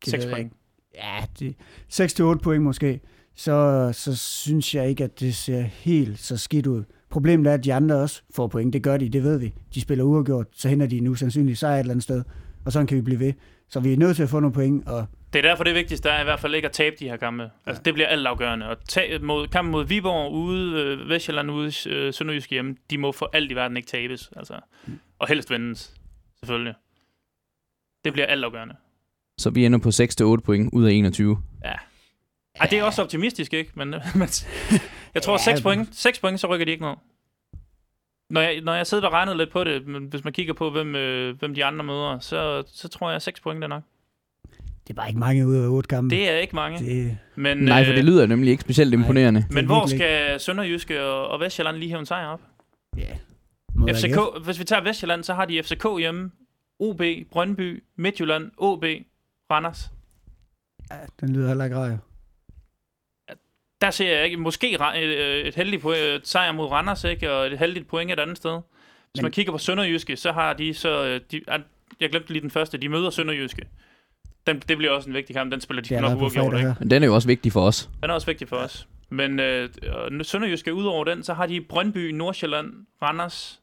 det
6
ved jeg
point.
ikke. Ja, det, 6-8 point måske. Så, så synes jeg ikke, at det ser helt så skidt ud. Problemet er, at de andre også får point. Det gør de, det ved vi. De spiller uafgjort, så henter de nu sandsynligt sejr et eller andet sted. Og sådan kan vi blive ved. Så vi er nødt til at få nogle point, og
Det er derfor det vigtigste er i hvert fald ikke at tabe de her kampe. Altså, det bliver alt afgørende. Og tage mod, kampen mod Viborg ude, øh, Vestjylland ude, øh, Sønderjysk hjemme, de må for alt i verden ikke tabes. Altså. Og helst vindes, selvfølgelig. Det bliver alt afgørende.
Så vi ender på 6-8 point ud af 21.
Ej, det er også optimistisk, ikke? Men, <laughs> men jeg tror,
Ja,
6 point, 6 point, så rykker de ikke ned. Når jeg, når jeg sidder og regnet lidt på det, men hvis man kigger på, hvem, øh, hvem de andre møder, så, så tror jeg, 6 point er nok.
det er bare ikke mange ud af otte kampe.
Det er ikke mange.
det
Men,
Nej, for
øh,
det lyder nemlig ikke specielt
nej.
imponerende.
det er
Men hvor skal Sønderjyske og, og Vestjylland lige hæve en sejr op?
ja,
FCK, hvis vi tager Vestjylland, så har de FCK hjemme, OB, Brøndby, Midtjylland, OB, Randers.
Ja, den lyder heller ikke rar.
Der ser jeg ikke, måske et, øh, et heldigt point, et sejr mod Randers, ikke? og et heldigt point et andet sted. Hvis
Men-
man kigger på Sønderjyske, så har de så... øh, De, ah, jeg glemte lige den første, de møder Sønderjyske. Den, det bliver også en vigtig kamp, den spiller de nok uafgjort, ikke?
Men den er jo også vigtig for os.
Den er også vigtig for os. Men øh, Sønderjyske, ud over den, så har de Brøndby, Nordsjælland, Randers.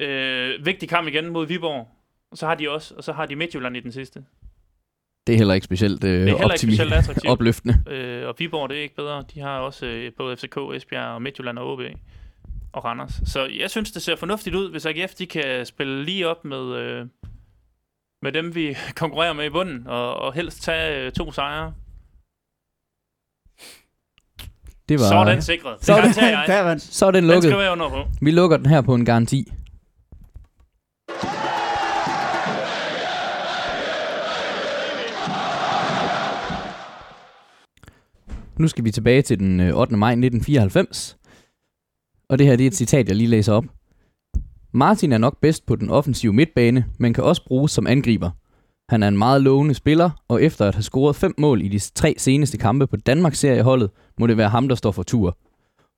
Øh, vigtig kamp igen mod Viborg. Og så har de også, og så har de Midtjylland i den sidste.
Det er heller ikke specielt øh,
Det er heller ikke specielt attraktivt. <laughs>
opløftende.
Øh, og Viborg, det er ikke bedre. De har også øh, både FCK, Esbjerg og Midtjylland og OB og Randers. Så jeg synes, det ser fornuftigt ud, hvis AGF de kan spille lige op med, øh, med dem, vi <laughs> konkurrerer med i bunden, og, og helst tage øh, to sejre.
Det var,
Så er den sikret. Det
Så er den-
garanterer jeg. <laughs>
Der var
så er den
Den
lukket.
skriver jeg under på.
Vi lukker den her på en garanti. Nu skal vi tilbage til den øh, 8. maj 1994. Og det her det er et citat, jeg lige læser op. Martin er nok bedst på den offensive midtbane, men kan også bruges som angriber. Han er en meget lovende spiller, og efter at have scoret fem mål i de tre seneste kampe på Danmarks serieholdet, må det være ham, der står for tur.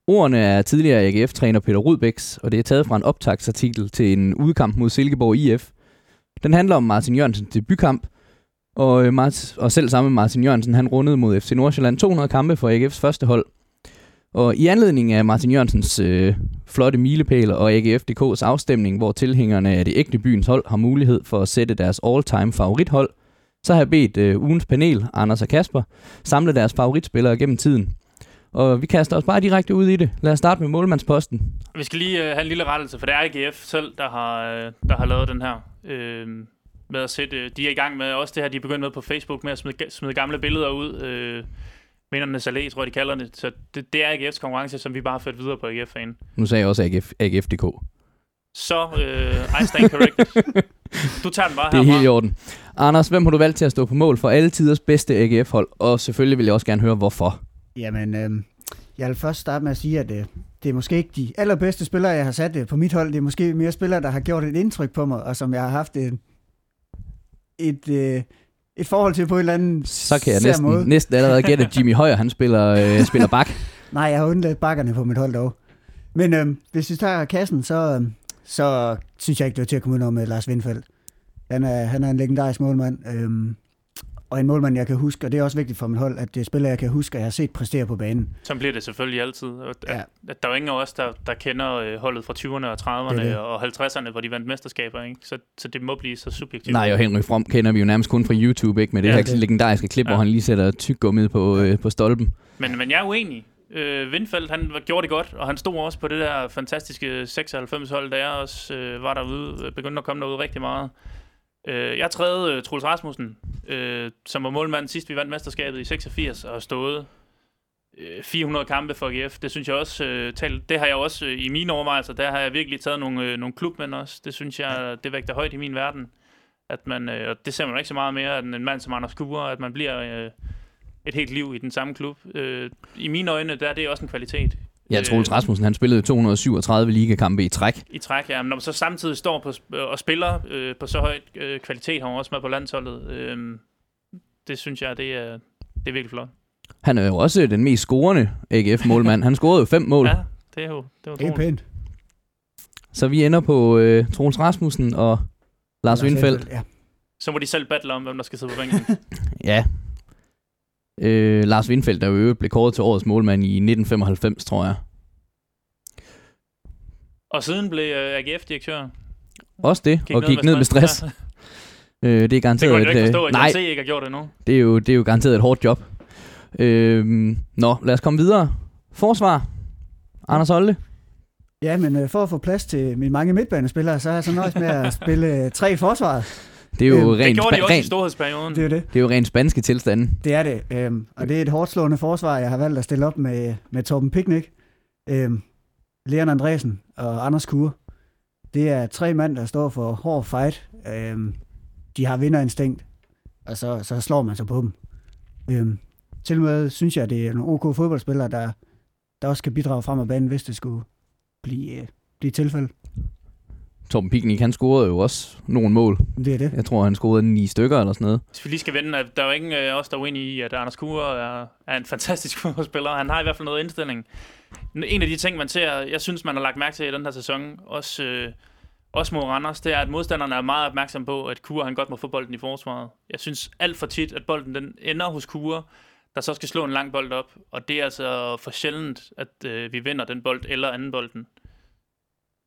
Ordene er tidligere AGF-træner Peter Rudbæks, og det er taget fra en optagsartikel til en udkamp mod Silkeborg IF. Den handler om Martin Jørgensens debutkamp, og, øh, Mart- og selv sammen med Martin Jørgensen, han rundede mod FC Nordsjælland 200 kampe for AGF's første hold. Og i anledning af Martin Jørgensens øh, flotte milepæl og AGF.dk's afstemning, hvor tilhængerne af det ægte byens hold har mulighed for at sætte deres all-time favorithold, så har jeg bedt øh, ugens panel, Anders og Kasper, samle deres favoritspillere gennem tiden. Og vi kaster os bare direkte ud i det. Lad os starte med målmandsposten.
Vi skal lige øh, have en lille rettelse, for det er AGF selv, der har, øh, der har lavet den her. Øh, med at sætte, øh, de er i gang med også det her, de er begyndt med på Facebook, med at smide, smide gamle billeder ud. Øh, Vindernes Allé, tror jeg, de kalder det. Så det, det er AGF's konkurrence, som vi bare har ført videre på AGF-fanen.
Nu sagde jeg også AGF, AGF.dk.
Så, øh, I stand corrected. <laughs> Du tager den bare
Det er helt i orden. Anders, hvem har du valgt til at stå på mål for alle tiders bedste AGF-hold? Og selvfølgelig vil jeg også gerne høre, hvorfor.
Jamen, øh, jeg vil først starte med at sige, at øh, det er måske ikke de allerbedste spillere, jeg har sat øh, på mit hold. Det er måske mere spillere, der har gjort et indtryk på mig, og som jeg har haft et, et, øh, et forhold til på en eller anden
Så kan jeg næsten,
måde.
næsten allerede gætte, at Jimmy Højer, han spiller, øh, <laughs> spiller bak.
Nej, jeg har undladt bakkerne på mit hold dog. Men øh, hvis vi tager kassen, så, øh, så synes jeg ikke, det er til at komme ud med Lars Windfeldt. Han er, han er en legendarisk målmand, øh, og en målmand, jeg kan huske, og det er også vigtigt for mit hold, at det er spiller, jeg kan huske, at jeg har set præstere på banen.
Så bliver det selvfølgelig altid. Og at,
Ja.
at der er jo ingen af os, der, der kender øh, holdet fra 20'erne og 30'erne
Det er det.
og 50'erne, hvor de vandt mesterskaber. Ikke? Så, så det må blive så subjektivt.
Nej, og Henry From kender vi jo nærmest kun fra YouTube, ikke? Med det
Ja,
her
det-
legendariske klip,
Ja.
hvor han lige sætter tyggegummiet på, øh, på stolpen.
Men, men jeg er uenig. Øh, Vindfeldt, han var- gjorde det godt, og han stod også på det der fantastiske 96-hold, der jeg også øh, var derude, øh, begyndte at komme derude rigtig meget. Øh, jeg træede øh, Troels Rasmussen, øh, som var målmand sidst vi vandt mesterskabet i 86, og har stået øh, 400 kampe for AGF. Det synes jeg også, øh, tal, det har jeg også øh, i mine overvejelser, der har jeg virkelig taget nogle, øh, nogle klubmænd også. Det synes jeg, det vægter højt i min verden. At man, øh, og det ser man ikke så meget mere, end en mand som Anders Kure, at man bliver øh, et helt liv i den samme klub. Øh, I mine øjne, der er det også en kvalitet.
Ja, Troels Rasmussen, han spillede 237 ligakampe i træk.
i træk. Ja. Men når man så samtidig står på, sp- og spiller øh, på så højt øh, kvalitet, har man også med på landsholdet. Øh, det synes jeg, det er, det er virkelig flot.
Han er jo også den mest scorende AGF-målmand. Han scorede jo fem mål.
Ja, det er jo det er
Det er
utroligt.
pænt.
Så vi ender på øh, Troels Rasmussen og Lars Windfeldt.
Ja.
Så må de selv battle om, hvem der skal sidde på bænken. <laughs>
Ja. Øh, Lars Windfeldt, der jo øvrigt blev kåret til årets målmand i 1995, tror jeg.
Og siden blev øh, AGF-direktør.
Også det,
Gik
og gik ned med stress.
Ja. <laughs>
Øh, det er
Det
garanteret
kunne jeg ikke
et,
forstå,
øh,
at
nej,
ikke har gjort det endnu.
det er, jo, det er jo garanteret et hårdt job. Øh, nå, lad os komme videre. Forsvar. Anders Holte.
Ja, men øh, for at få plads til mine mange midtbanespillere, så har jeg så nøjes med at spille øh, tre forsvaret.
Det er jo
Øhm,
Det
rent,
gjorde de også i storhedsperioden.
Det er jo det.
det er jo rent spanske tilstande.
Det er det. Øhm, og det er et hårdt slående forsvar, jeg har valgt at stille op med, med Torben Picnic, øhm, Leon Andresen og Anders Kure. Det er tre mand, der står for hård fight. Øhm, de har vinderinstinkt, og så, så slår man sig på dem. Øhm, til og med synes jeg, det er nogle OK fodboldspillere, der, der også skal bidrage frem af banen, hvis det skulle blive, øh, blive tilfælde.
Torben Picnic, han scorede jo også nogle mål.
Det er det.
Jeg tror, han scorede ni stykker eller sådan noget.
Hvis vi lige skal vende, at der er jo ingen af os, der er uenige i, at Anders Kure er, er en fantastisk <laughs> fodboldspiller. Han har i hvert fald noget indstilling. En af de ting, man ser, jeg synes, man har lagt mærke til i den her sæson, også, øh, også mod Randers, det er, at modstanderne er meget opmærksom på, at Kure han godt må få bolden i forsvaret. Jeg synes alt for tit, at bolden den ender hos Kure, der så skal slå en lang bold op. Og det er altså for sjældent, at øh, vi vinder den bold eller anden bolden.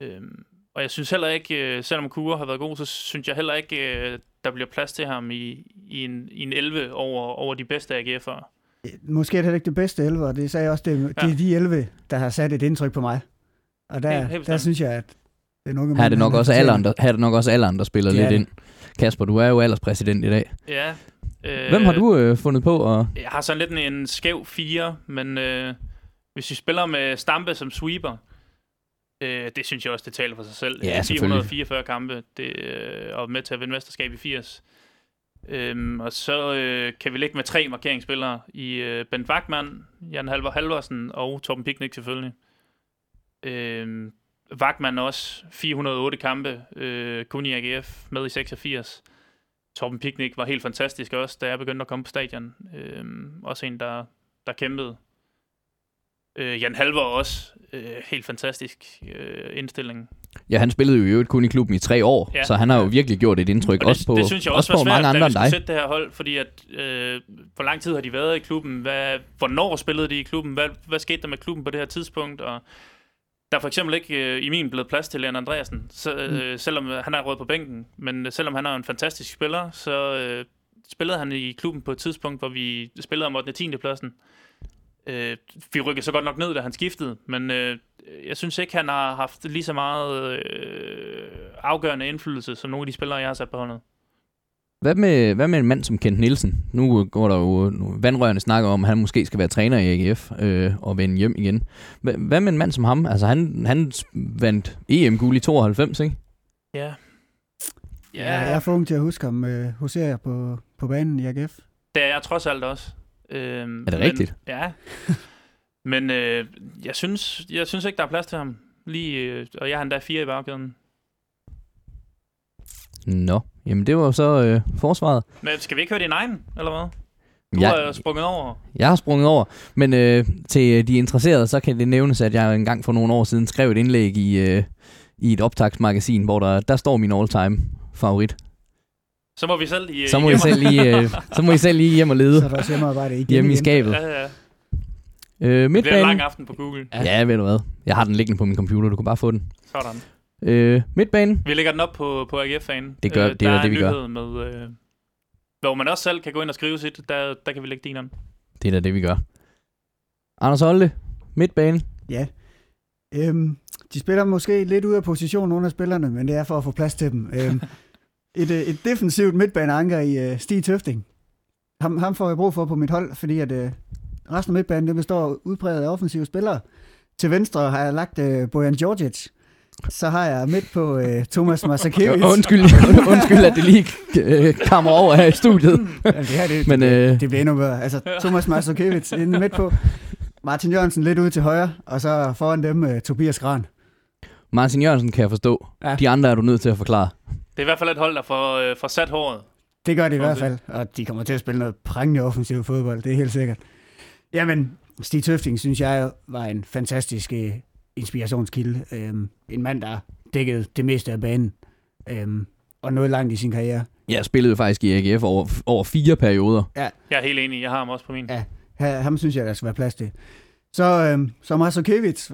Øhm, og jeg synes heller ikke, øh, selvom Kure har været god, så synes jeg heller ikke, øh, der bliver plads til ham i, i, en, i en 11 over, over de bedste AGF'ere.
Måske er det heller ikke det bedste 11, og det sagde jeg også, det, det
Ja.
er de 11, der har sat et indtryk på mig. Og der,
Helt- helt
der synes jeg, at den unge
Her er det nok også alderen, der, her er det nok også alderen, der spiller
Det er
lidt
det.
ind. Kasper, du er jo alderspræsident i dag.
Ja. Øh,
Hvem har du øh, fundet på? Og...
Jeg har sådan lidt en, en skæv 4, men øh, hvis vi spiller med Stampe som sweeper, øh, det synes jeg også, det taler for sig selv.
Ja,
Øh,
selvfølgelig.
444 kampe, det, øh, og med til at vinde mesterskab i 80. Øhm, og så øh, kan vi ligge med tre markeringsspillere i øh, Bent Wagman, Jan Halver Halvorsen og Torben Picnic selvfølgelig. Øhm, Wagman også 408 kampe, øh, kun i AGF, med i 86. Torben Picnic var helt fantastisk også, da jeg begyndte at komme på stadion. Øhm, også en, der, der kæmpede. Øh, Jan Halver også. Øh, helt fantastisk øh, indstilling.
Ja, han spillede jo i øvrigt kun i klubben i tre år,
Ja.
så han har jo virkelig gjort et indtryk,
Og
også
det,
på,
det synes jeg også,
også på
var
mange
svært,
andre end dig.
sætte det her hold, fordi at, øh, hvor lang tid har de været i klubben? Hvad, hvornår spillede de i klubben? Hvad, hvad skete der med klubben på det her tidspunkt? Og der er for eksempel ikke øh, i min blevet plads til Leon Andreasen, så, øh, selvom øh, han er rød på bænken. Men øh, selvom han er en fantastisk spiller, så øh, spillede han i klubben på et tidspunkt, hvor vi spillede om 8. 10. pladsen. Øh, vi rykkede så godt nok ned, da han skiftede, men øh, jeg synes ikke, han har haft lige så meget øh, afgørende indflydelse, som nogle af de spillere, jeg har sat på holdet.
Hvad med, hvad med en mand som Kent Nielsen? Nu går der jo nu, vandrørende snakker om, at han måske skal være træner i AGF øh, og vende hjem igen. Hva, hvad med en mand som ham? Altså, han, han vandt EM-guld i 92, ikke?
Ja.
Ja, jeg er for ung til at huske ham øh, hos jer på, på banen i AGF.
Det er jeg trods alt også. Øhm,
Er det
men,
rigtigt?
Ja. <laughs> men øh, jeg, synes, jeg synes ikke, der er plads til ham. Lige, øh, og jeg har endda fire i bagkæden.
Nå, jamen det var så øh, forsvaret.
Men skal vi ikke høre din egen, eller hvad? Du
Jeg,
har sprunget over.
jeg har sprunget over, men øh, til de interesserede, så kan det nævnes, at jeg engang for nogle år siden skrev et indlæg i, øh, i et optagsmagasin, hvor der, der står min all-time favorit.
Så må vi selv i,
Så må, I selv lige, øh, <laughs> så må I selv lige hjem og lede
Så er der også hjemmearbejde igen.
hjemme i skabet.
Ja, ja.
Øh,
Det bliver en
midtbanen.
lang aften på Google.
Ja. ja, ved du hvad. Jeg har den liggende på min computer, du kan bare få den.
Sådan.
Øh, midtbanen.
Vi lægger den op på, på AGF-fan.
Det gør- det er det, vi gør.
med, øh, hvor man også selv kan gå ind og skrive sit. Der, der kan vi lægge din om.
Det er da det, vi gør. Anders Holte, midtbanen.
Ja. Øhm, de spiller måske lidt ud af position, nogle af spillerne, men det er for at få plads til dem. Øhm, <laughs> et, øh, et defensivt midtbaneanker i øh, Stig Tøfting. Ham, ham får jeg brug for på mit hold, fordi at, øh, resten af midtbanen det består udpræget af offensive spillere. Til venstre har jeg lagt øh, Bojan Djordjic. Så har jeg midt på øh, Thomas Masakevich. <laughs>
Undskyld, <laughs> undskyld, at det lige øh, kommer over her i studiet.
Ja, det her, det, <laughs>
Men,
det,
øh,
det bliver endnu bedre. Altså, Thomas Masakevich inde midt på. Martin Jørgensen lidt ude til højre, og så foran dem øh, Tobias Gran.
Martin Jørgensen kan jeg forstå.
Ja.
De andre er du nødt til at forklare.
Det er i hvert fald et hold, der får, øh, får sat håret.
Det gør de i hvert fald, og de kommer til at spille noget prangende offensiv fodbold, det er helt sikkert. Jamen, Stig Tøfting synes jeg var en fantastisk øh, inspirationskilde. Øhm, en mand, der dækkede det meste af banen, øhm, og nåede langt i sin karriere.
Jeg spillede faktisk i AGF over, over fire perioder.
Jeg er helt enig. Jeg har ham også på min.
Ja. Ha- Ham synes jeg, der skal være plads til. Så, øhm, så Masakevich,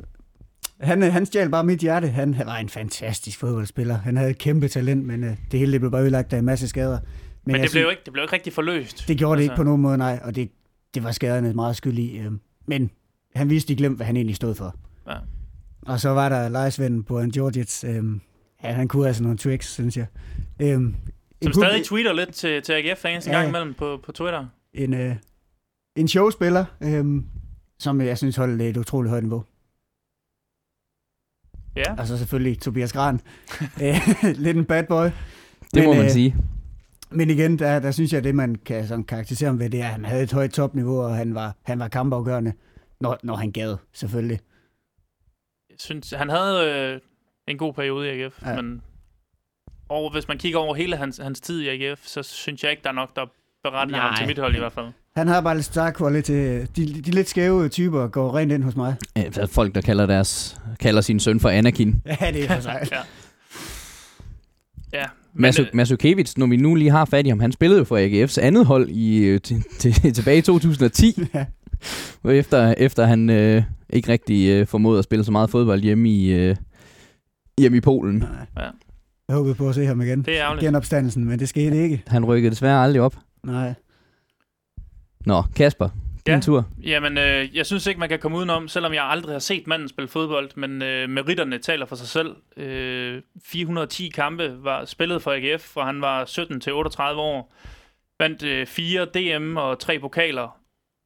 Han, øh, han stjal bare mit hjerte. Han var en fantastisk fodboldspiller. Han havde et kæmpe talent, men øh, det hele det blev bare ødelagt af en masse skader.
Men,
jeg
det, blev jo ikke, det blev ikke rigtig forløst.
Det gjorde det
Altså,
ikke på nogen måde, nej. Og det, det var skaderne meget skyld i. Øh, men han viste de glemt, hvad han egentlig stod for.
Ja.
Og så var der lejesvennen på en Georgets. Øh, ja, han kunne altså nogle tricks, synes jeg. Øh,
Som stadig tweeter lidt til, til AGF fans en
Ja.
gang imellem på, på Twitter.
en, øh, en showspiller, øh, som jeg synes holdt et utroligt højt niveau.
Ja.
Og så selvfølgelig Tobias Gran. <laughs> Øh, Lidt en bad boy.
Det
Men,
må man
øh,
sige.
Men igen, der, der synes jeg, at det man kan sådan karakterisere ham ved, det er, at han havde et højt topniveau, og han var, han var kampafgørende, når, når han gad, selvfølgelig.
Jeg synes, han havde øh, en god periode i AGF,
Ja.
men over, hvis man kigger over hele hans, hans tid i AGF, så synes jeg ikke, der er nok, der berettiger ham til mit hold i hvert fald.
Han har bare lidt star quality. De, de lidt skæve typer går rent ind hos mig.
Ja, der er folk, der kalder, deres, kalder sin søn for Anakin. <laughs>
Ja, det er for sejt. <laughs>
ja. Ja,
Masu-
øh,
Masukevich, når vi nu lige har fat i ham, han spillede jo for AGF's andet hold i, øh, til, <laughs> til, tilbage i 2010.
Ja.
Efter, efter han øh, ikke rigtig øh, formåede at spille så meget fodbold hjemme i, øh, hjemme i Polen.
Nej. Jeg håbede på at se ham igen.
det er ærgerligt.
Genopstandelsen, men det skete ikke.
Han rykkede desværre aldrig op.
Nej.
Nå, Kasper, din
Ja.
tur.
Jamen, øh, jeg synes ikke, man kan komme udenom, selvom jeg aldrig har set manden spille fodbold, men øh, meritterne taler for sig selv. Øh, 410 kampe var spillet for AGF, fra han var 17 til 38 år. Vandt øh, fire DM og tre pokaler.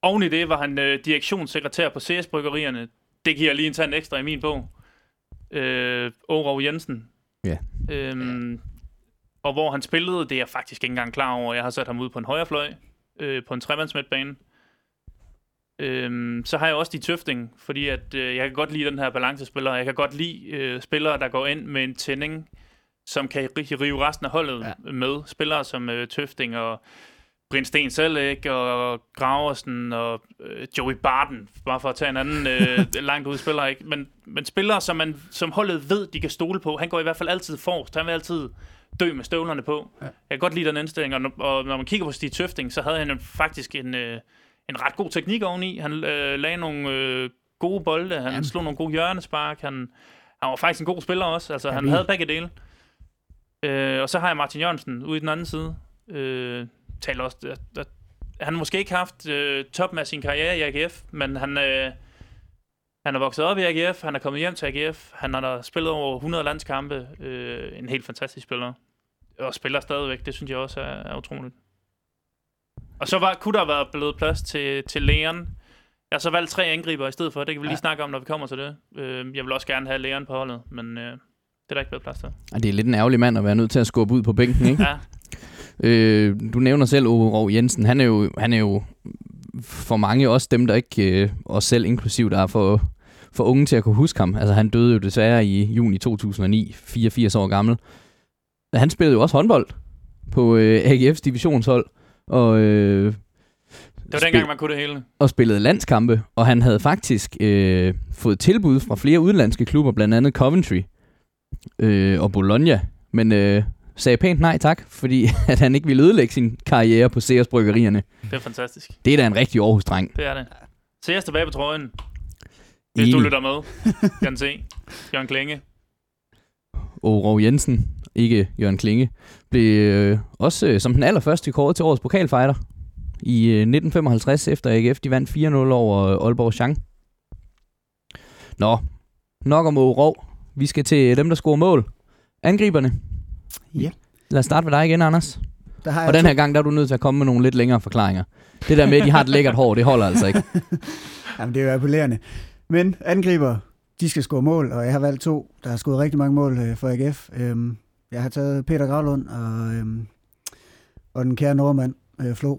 Oven i det var han øh, direktionssekretær på CS Bryggerierne. Det giver lige en tand ekstra i min bog. Øh, Årov Jensen.
Ja.
Øhm, og hvor han spillede, det er jeg faktisk ikke engang klar over. Jeg har sat ham ud på en højre fløj, øh, på en tremandsmidtbane. Øhm, så har jeg også de tøfting, fordi at, øh, jeg kan godt lide den her balancespiller. Jeg kan godt lide øh, spillere, der går ind med en tænding, som kan ri- rive resten af holdet
Ja.
med. Spillere som øh, Tøfting og Brint Sten Sellæg og Graversen og øh, Joey Barton, bare for at tage en anden øh, <laughs> langt ud spiller, ikke? Men, men spillere, som, man, som holdet ved, de kan stole på. Han går i hvert fald altid forrest. Han vil altid dø med støvlerne på.
Ja.
Jeg kan godt lide den indstilling, og når, og når man kigger på Stig Tøfting, så havde han faktisk en, øh, en ret god teknik oveni. Han øh, lagde nogle øh, gode bolde, han
Jamen.
slog nogle gode hjørnespark, han, han var faktisk en god spiller også, altså
Ja,
han havde begge dele. Øh, og så har jeg Martin Jørgensen ude i den anden side. Øh, taler også, at, at han har måske ikke haft øh, toppen af sin karriere i AGF, men han, øh, han er vokset op i AGF, han er kommet hjem til AGF, han har spillet over 100 landskampe, øh, en helt fantastisk spiller. Og spiller stadigvæk, det synes jeg også er, er utroligt. Og så var, kunne der være blevet plads til, til Leon. Jeg har så valgt tre angriber i stedet for, det kan vi lige
Ja.
snakke om, når vi kommer til det. Øh, jeg vil også gerne have Leon på holdet, men øh, det er der ikke blevet plads til.
Og det er lidt en ærgerlig mand at være nødt til at skubbe ud på bænken, ikke?
Ja,
Øh, du nævner selv Ove Rov Jensen. Han er jo, han er jo for mange også dem, der ikke, øh, os selv inklusiv, der er for, for unge til at kunne huske ham. Altså han døde jo desværre i juni 2009, 84 år gammel. Han spillede jo også håndbold på øh, AGF's divisionshold, og, øh,
det var dengang, man kunne det hele.
og spillede landskampe, og han havde faktisk øh, fået tilbud fra flere udenlandske klubber, blandt andet Coventry øh, og Bologna, men øh, sagde pænt nej tak, fordi <laughs> at han ikke ville ødelægge sin karriere på Sears Bryggerierne.
Det er fantastisk.
Det er da en rigtig Aarhus-dreng.
Det er det. Se os tilbage på trøjen, hvis du
Enig.
lytter med. Jørgen C. Jørgen Klinge.
Aarhus Jensen, ikke Jørgen Klinge, blev øh, også øh, som den allerførste kåret til årets pokalfighter i øh, 1955, efter AGF de vandt 4-0 over øh, Aalborg Chang. Nå, nok om Aarhus. Vi skal til dem, der scorer mål. Angriberne.
Ja.
Lad os starte med dig igen, Anders.
Der har jeg
Og den
to-
her gang, der er du nødt til at komme med nogle lidt længere forklaringer. Det der med, at de har et lækkert hår, det holder altså ikke. <laughs>
Jamen, det er jo appellerende. Men angriber, de skal score mål, og jeg har valgt to, der har scoret rigtig mange mål øh, for AGF. Øhm, jeg har taget Peter Gravlund og, øhm, og den kære nordmand, øh, Flo.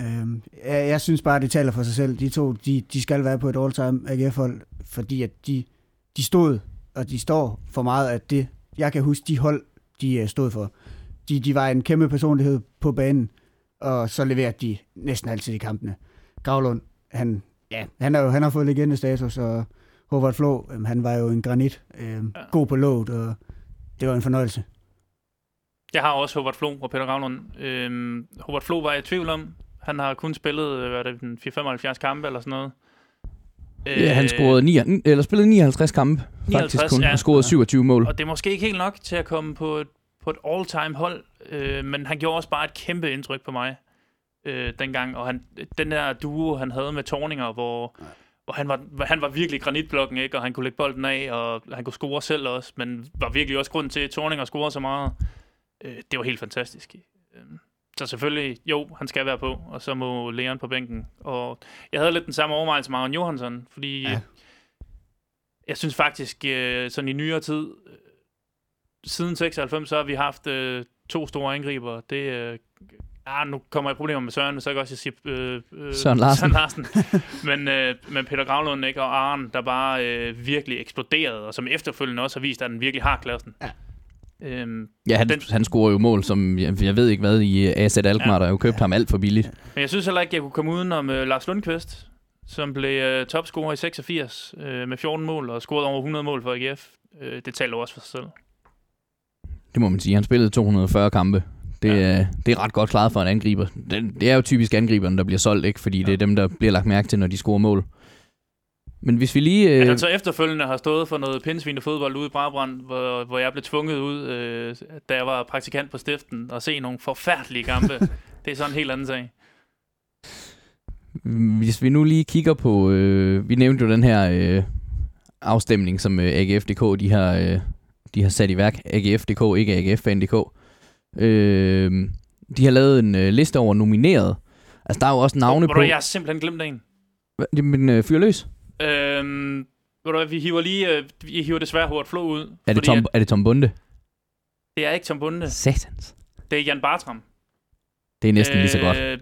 Øhm, jeg, jeg synes bare, det taler for sig selv. De to, de, de skal være på et all-time AGF-hold, fordi at de, de stod, og de står for meget af det. Jeg kan huske de hold, de øh, stod for. De, de var en kæmpe personlighed på banen, og så leverede de næsten altid i kampene. Gravlund, han, ja, han, er jo, han har fået legendestatus, og Håvard Flo, øhm, han var jo en granit, øhm,
Ja.
god på låget, og det var en fornøjelse.
Jeg har også Hobart Flo og Peter Ravlund. Øhm, Hobart Flo var jeg i tvivl om. Han har kun spillet øh, hvad er det, en 4-75 kampe eller sådan noget.
Ja, han scorede 9, eller spillede 59 kampe,
59,
faktisk kun,
ja.
og scorede 27 mål.
Og det er måske ikke helt nok til at komme på et, på et all-time hold, øh, men han gjorde også bare et kæmpe indtryk på mig øh, dengang. Og han, den der duo, han havde med Torninger, hvor, hvor han, var, han var virkelig granitblokken, ikke? og han kunne lægge bolden af, og han kunne score selv også, men var virkelig også grund til, at Torninger scorede så meget. Øh, det var helt fantastisk. Øh, så selvfølgelig, jo, han skal være på, og så må Leon på bænken. Og jeg havde lidt den samme overvejelse som Aron Johansson, fordi
Ja.
jeg synes faktisk, øh, sådan i nyere tid, øh, siden 96, så har vi haft øh, to store angriber. Det øh, ah, nu kommer jeg i problemer med Søren, men så kan jeg også sige øh, øh,
Søren Larsen.
Søren Larsen. <laughs> men, øh, men Peter Gravlund ikke, og Arne, der bare øh, virkelig eksploderede, og som efterfølgende også har vist, at den virkelig har klassen.
Ja.
Øhm,
Ja, han,
Den-
han scorer jo mål, som jeg, jeg ved ikke hvad, i øh, AZ Alkmaar,
Ja.
der jo købt ham alt for billigt.
Men jeg synes heller ikke, jeg kunne komme udenom øh, Lars Lundqvist, som blev øh, topscorer i 86 øh, med 14 mål og scorede over 100 mål for AGF. Øh, det taler også for sig selv.
Det må man sige. Han spillede 240 kampe. Det,
Ja.
ja. det er ret godt klaret for en angriber. Det, det er jo typisk angriberne, der bliver solgt, ikke? fordi ja. det er dem, der bliver lagt mærke til, når de scorer mål. Men hvis vi lige...
At
Øh,
han så efterfølgende har stået for noget pindsvin fodbold ude i Brabrand, hvor, hvor jeg blev tvunget ud, øh, da jeg var praktikant på stiften, og se nogle forfærdelige kampe. <laughs> det er sådan en helt anden sag.
hvis vi nu lige kigger på... Øh, vi nævnte jo den her øh, afstemning, som øh, AGF.dk de har, øh, de har sat i værk. AGF.dk, ikke AGF.dk. Øh, de har lavet en øh, liste over nomineret. Altså, der er jo også navne
Hvor
på...
jeg har simpelthen glemt en.
Men øh, fyr løs.
Øhm, ved du hvad, vi hiver lige, øh, vi hiver desværre Hort Flo ud.
Er det, Tom,
at
er det Tom Bunde?
det er ikke Tom Bunde,
Satans.
det er Jan Bartram.
Det er næsten lige så godt.
Øh,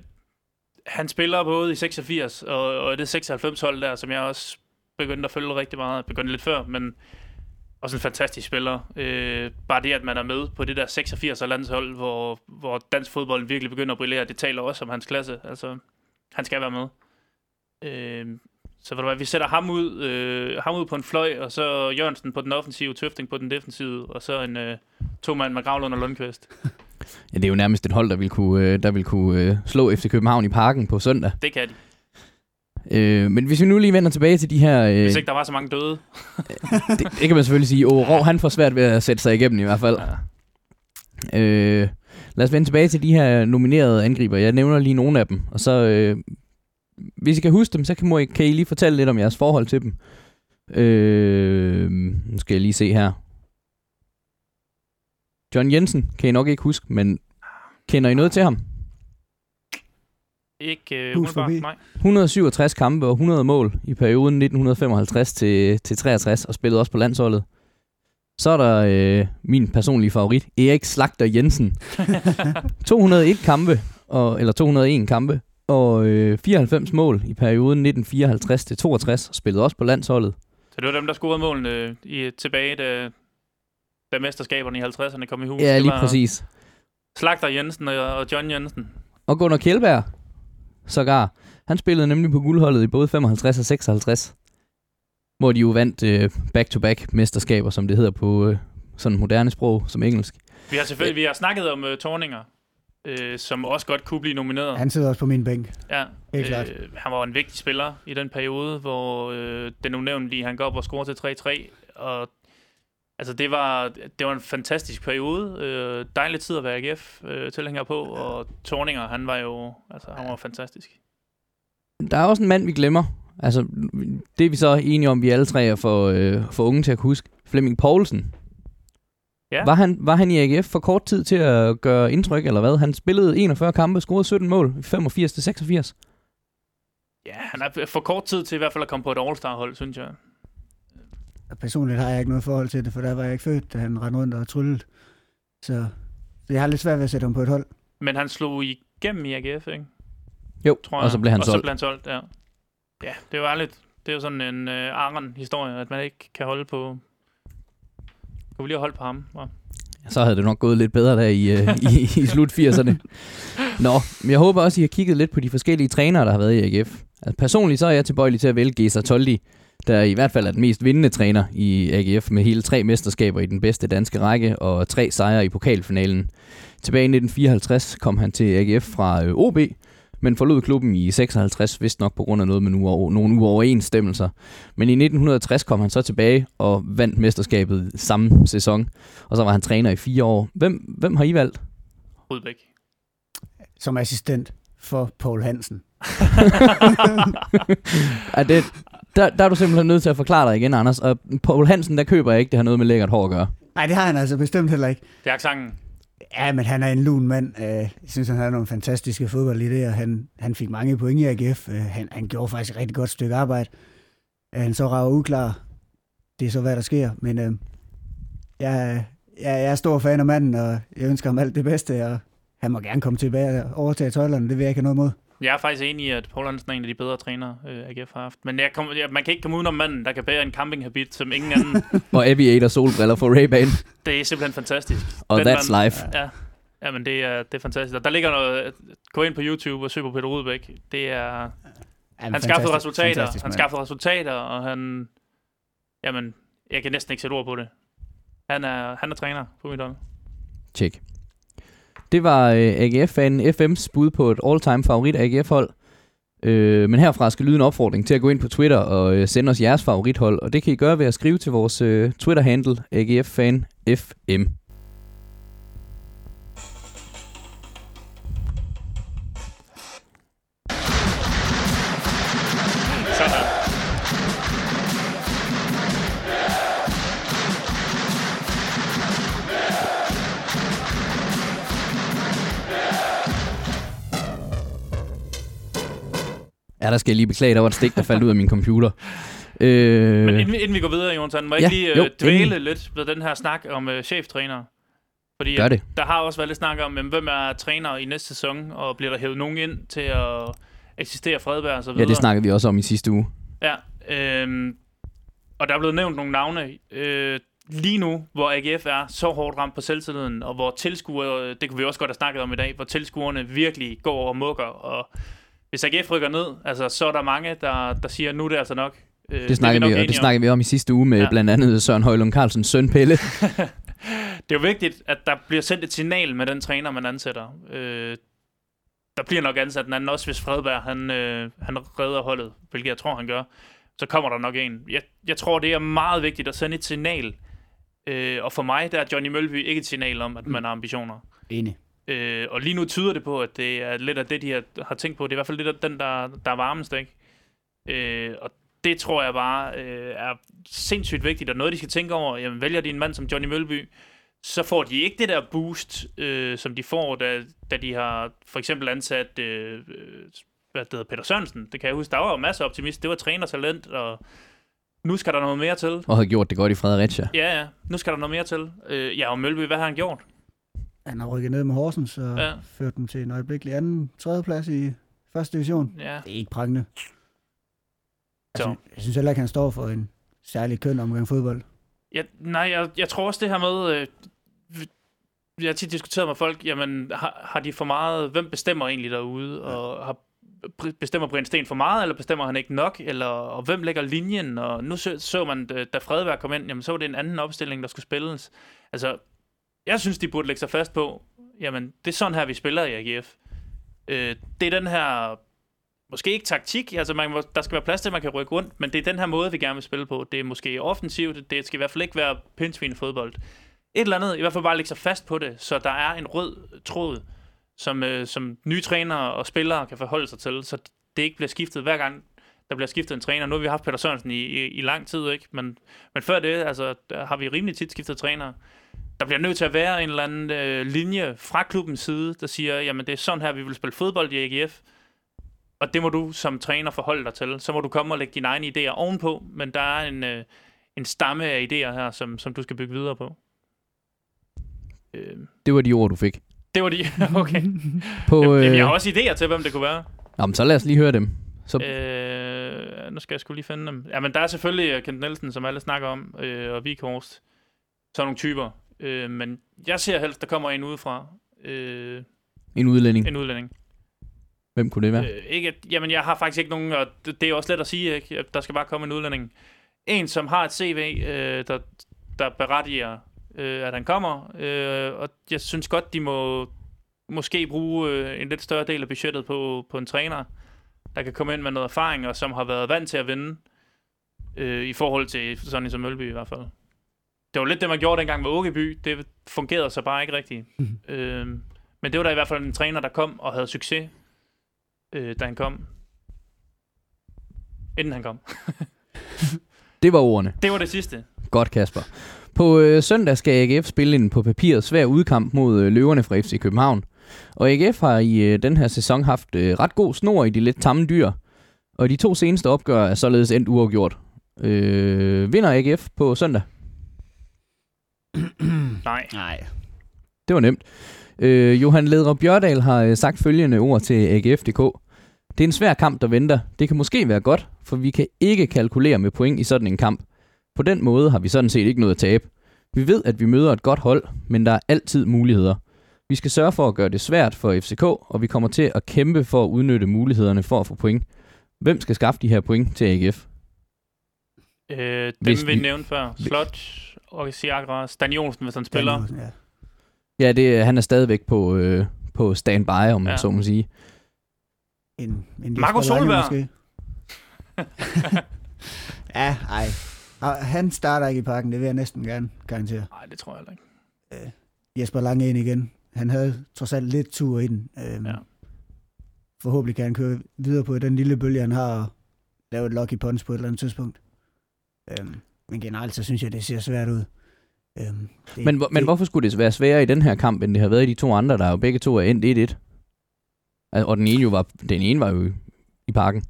han spiller både i 86 og, og det 96 hold der, som jeg også begyndte at følge rigtig meget. Begyndte lidt før, men også en fantastisk spiller. Øh, bare det, at man er med på det der 86 landshold, hvor, hvor dansk fodbold virkelig begynder at brillere, det taler også om hans klasse. Altså, han skal være med. Øh, så ved du hvad, vi sætter ham ud, øh, ham ud på en fløj, og så Jørgensen på den offensive, Tøfting på den defensive, og så en øh, to mand med Gravlund og Lundqvist. <laughs>
Ja, det er jo nærmest et hold, der vil kunne, øh, der vil kunne øh, slå FC København i parken på søndag.
Det kan de.
Øh, men hvis vi nu lige vender tilbage til de her... Øh,
Hvis ikke der var så mange døde. <laughs>
det, det kan man selvfølgelig sige. Åh, Rov, han får svært ved at sætte sig igennem i hvert fald.
Ja.
Øh, lad os vende tilbage til de her nominerede angriber. Jeg nævner lige nogle af dem. Og så, øh, hvis I kan huske dem, så kan, må I, kan I lige fortælle lidt om jeres forhold til dem. Øh, nu skal jeg lige se her. John Jensen kan I nok ikke huske, men kender I noget til ham?
Ikke øh,
Hus
umiddelbart,
forbi.
nej.
167 kampe og 100 mål i perioden 1955 til, til 63 og spillede også på landsholdet. Så er der øh, min personlige favorit, Erik Slagter Jensen. <laughs> 201 kampe, og, eller 201 kampe, og øh, 94 mål i perioden 1954 til 62 og spillede også på landsholdet.
Så det var dem, der scorede målene øh, i, tilbage, da, da mesterskaberne i 50'erne kom i hus.
Ja, lige præcis.
Slagter Jensen og, og John Jensen.
Og Gunnar Kjellberg, sågar. Han spillede nemlig på guldholdet i både 55 og 56. Hvor de jo vandt øh, back-to-back mesterskaber, som det hedder på øh, sådan moderne sprog som engelsk.
Vi har selvfølgelig vi har snakket om uh, Torninger, øh, som også godt kunne blive nomineret.
Han sidder også på min bænk.
Ja,
Helt klart.
øh, han var en vigtig spiller i den periode, hvor øh, den unævnlige, han går op og scorer til 3-3. Og altså, det var, det var en fantastisk periode. Øh, dejlig tid at være AGF øh, tilhænger på, og Torninger, han var jo altså, han var fantastisk.
Der er også en mand, vi glemmer. Altså, det er vi så enige om, vi alle tre er for, øh, for unge til at huske. Flemming Poulsen.
Ja.
Var han, var han i AGF for kort tid til at gøre indtryk, eller hvad? Han spillede 41 kampe, scorede 17 mål, 85 til 86.
Ja, han er for kort tid til i hvert fald at komme på et All-Star-hold, synes jeg.
Personligt har jeg ikke noget forhold til det, for der var jeg ikke født, da han rendte rundt og tryllede. Så jeg har lidt svært ved at sætte ham på et hold.
Men han slog igennem i AGF, ikke?
Jo,
Tror
og
jeg.
så blev han
og så
solgt.
blev han solgt, ja. Ja, det er jo ærligt. Det er jo sådan en øh, Aron-historie, at man ikke kan holde på... Kan vi lige holde på ham? Ja.
Så havde det nok gået lidt bedre der i, øh, <laughs> i, i slut 80'erne. Nå, men jeg håber også, I har kigget lidt på de forskellige trænere, der har været i AGF. Altså, personligt så er jeg tilbøjelig til at vælge Gesa Toldi, der i hvert fald er den mest vindende træner i AGF med hele tre mesterskaber i den bedste danske række og tre sejre i pokalfinalen. Tilbage i 1954 kom han til AGF fra øh, OB, men forlod klubben i 56, vist nok på grund af noget med nogle, nogle uoverensstemmelser. Men i 1960 kom han så tilbage og vandt mesterskabet samme sæson, og så var han træner i fire år. Hvem, hvem har I valgt?
Rudbæk.
Som assistent for Paul Hansen. <laughs>
er det, der, der er du simpelthen nødt til at forklare dig igen, Anders. Og Paul Hansen, der køber jeg ikke, det har noget med lækkert hår at gøre.
Nej, det har han altså bestemt heller ikke.
Det er sangen.
Ja, men han er en lun mand. Øh, jeg synes, han har nogle fantastiske fodboldidéer. Han, han fik mange point i AGF. Øh, han, han gjorde faktisk et rigtig godt stykke arbejde. Han så rager uklar. Det er så, hvad der sker. Men øh, jeg, jeg, jeg er stor fan af manden, og jeg ønsker ham alt det bedste. Og han må gerne komme tilbage og overtage tøjlerne. Det vil jeg ikke have noget imod.
Jeg er faktisk enig i, at Paul Hansen er en af de bedre trænere, øh, AGF har haft. Men jeg kom, jeg, man kan ikke komme udenom manden, der kan bære en campinghabit som ingen anden. <laughs>
og Aviator solbriller for Ray-Ban.
Det er simpelthen fantastisk.
Og Den that's mand, life.
Ja, ja, men det er, det er fantastisk. Og der ligger noget... Gå ind på YouTube og søg på Peter Rudbæk. Det er... han skaffede resultater. Han skaffede resultater, og han... Jamen, jeg kan næsten ikke sætte ord på det. Han er, han er træner på mit hold.
Check. Det var øh, AGF-fanen FM's bud på et all-time favorit AGF-hold. Øh, men herfra skal lyde en opfordring til at gå ind på Twitter og øh, sende os jeres favorithold. Og det kan I gøre ved at skrive til vores øh, Twitter-handle AGF-fan FM. Ja, der skal jeg lige beklage, der var et stik, der faldt ud af min computer.
Øh... Men inden, inden vi går videre, Jonathan, må jeg ja, lige jo, øh, dvæle inden... lidt ved den her snak om uh, cheftræner? Fordi
Gør det.
der har også været lidt snak om, hvem er træner i næste sæson, og bliver der hævet nogen ind til at eksistere Fredberg og så videre.
Ja, det snakkede vi også om i sidste uge.
Ja, øh, og der er blevet nævnt nogle navne. Øh, lige nu, hvor AGF er så hårdt ramt på selvtilliden, og hvor tilskuere, det kunne vi også godt have snakket om i dag, hvor tilskuerne virkelig går og mukker, og hvis AGF rykker ned, altså, så er der mange, der, der siger, nu er det altså nok.
Øh, det snakker, det vi, og det snakker vi om i sidste uge med ja. blandt andet Søren Højlund Carlsens søn Pelle. <laughs> <laughs>
det er jo vigtigt, at der bliver sendt et signal med den træner, man ansætter. Øh, der bliver nok ansat en anden, også hvis Fredberg han, øh, han redder holdet, hvilket jeg tror, han gør. Så kommer der nok en. Jeg, jeg tror, det er meget vigtigt at sende et signal. Øh, og for mig, der er Johnny Mølby ikke et signal om, at man har ambitioner.
Enig.
Øh, og lige nu tyder det på, at det er lidt af det, de har, har tænkt på. Det er i hvert fald lidt af den, der, der er varmest, ikke? Øh, og det tror jeg bare øh, er sindssygt vigtigt, og noget, de skal tænke over. Jamen, vælger de en mand som Johnny Mølby, så får de ikke det der boost, øh, som de får, da, da de har for eksempel ansat øh, hvad det hedder, Peter Sørensen. Det kan jeg huske, der var jo masser af optimist. Det var trænertalent, og nu skal der noget mere til.
Og har gjort det godt i Fredericia.
Ja, ja. Nu skal der noget mere til. Øh, ja, og Mølby, hvad har han gjort?
Han har rykket ned med Horsens og ja. ført dem til en øjeblikkelig anden, tredje plads i første division. Ja. Det er ikke prangende. Jeg, synes, jeg synes heller ikke, han står for en særlig køn omgang fodbold.
Ja, nej, jeg, jeg tror også det her med... Øh, jeg har tit diskuteret med folk, jamen, har, har de for meget... Hvem bestemmer egentlig derude? Ja. Og har, bestemmer Brian Sten for meget, eller bestemmer han ikke nok? Eller, og hvem lægger linjen? Og nu så, så man, da Fredberg kom ind, jamen, så var det en anden opstilling, der skulle spilles. Altså, jeg synes, de burde lægge sig fast på, jamen, det er sådan her, vi spiller i AGF. Øh, det er den her, måske ikke taktik, altså man der skal være plads til, at man kan rykke rundt, men det er den her måde, vi gerne vil spille på. Det er måske offensivt, det skal i hvert fald ikke være pindsvin fodbold. Et eller andet, i hvert fald bare lægge sig fast på det, så der er en rød tråd, som, øh, som nye trænere og spillere kan forholde sig til, så det ikke bliver skiftet hver gang, der bliver skiftet en træner. Nu har vi haft Peter Sørensen i, i, i lang tid, ikke? Men, men før det, altså, der har vi rimelig tit skiftet trænere der bliver nødt til at være en eller anden øh, linje fra klubbens side, der siger, jamen det er sådan her, vi vil spille fodbold i AGF. Og det må du som træner forholde dig til. Så må du komme og lægge dine egne idéer ovenpå, men der er en, øh, en stamme af idéer her, som, som du skal bygge videre på.
Øh. Det var de ord, du fik.
Det var de, <laughs> okay. <laughs> på, øh... jeg har også idéer til, hvem det kunne være.
Nå, men så lad os lige høre dem.
Så... Øh, nu skal jeg skulle lige finde dem. Ja, men der er selvfølgelig Kent Nielsen, som alle snakker om, øh, og Vikhorst. Sådan nogle typer. Øh, men jeg ser helst, der kommer en udefra. Øh,
en udlænding?
En udlænding.
Hvem kunne det være?
Øh, ikke, jamen, jeg har faktisk ikke nogen, og det, det er også let at sige, ikke? Der skal bare komme en udlænding. En, som har et CV, øh, der, der berettiger, øh, at han kommer. Øh, og jeg synes godt, de må måske bruge øh, en lidt større del af budgettet på, på en træner, der kan komme ind med noget erfaring, og som har været vant til at vinde, øh, i forhold til sådan som Mølby i hvert fald. Det var lidt det, man gjorde dengang med Åkeby. Det fungerede så bare ikke rigtigt.
Mhm.
øh, men det var da i hvert fald en træner, der kom og havde succes, øh, da han kom. Inden han kom. <laughs>
Det var ordene.
Det var det sidste.
Godt, Kasper. På øh, søndag skal AGF spille en på papiret svær udkamp mod øh, løverne fra FC København. Og AGF har i øh, den her sæson haft øh, ret god snor i de lidt tamme dyr. Og de to seneste opgør er således endt uafgjort. Øh, vinder AGF på søndag? <clears throat>
Nej.
Nej.
Det var nemt. Øh, Johan Ledrup Bjørdal har øh, sagt følgende ord til AGF.dk. Det er en svær kamp, der venter. Det kan måske være godt, for vi kan ikke kalkulere med point i sådan en kamp. På den måde har vi sådan set ikke noget at tabe. Vi ved, at vi møder et godt hold, men der er altid muligheder. Vi skal sørge for at gøre det svært for FCK, og vi kommer til at kæmpe for at udnytte mulighederne for at få point. Hvem skal skaffe de her point til AGF?
Øh, dem
Hvis
vi
vi-
nævnte før. Slot, og Siakra, Stan Jonsen, hvis han spiller.
Danielsen, Ja.
Ja, det, han er stadigvæk på, øh, på standby, om man
Ja.
så må sige.
En, en
Marco Solberg.
måske. <laughs> ja, ej. Og Han starter ikke i parken, det vil jeg næsten gerne garantere.
Nej, det tror jeg heller ikke.
Jesper Lange ind igen. Han havde trods alt lidt tur i den. Øhm,
Ja.
Forhåbentlig kan han køre videre på den lille bølge, han har, og lave et lucky punch på et eller andet tidspunkt. Øhm, men generelt, så synes jeg, det ser svært ud. Øhm, det,
Men, hvor- men hvorfor skulle det være sværere i den her kamp, end det har været i de to andre, der jo begge to er endt 1-1? Altså, Og den ene, jo var, den ene var jo i parken.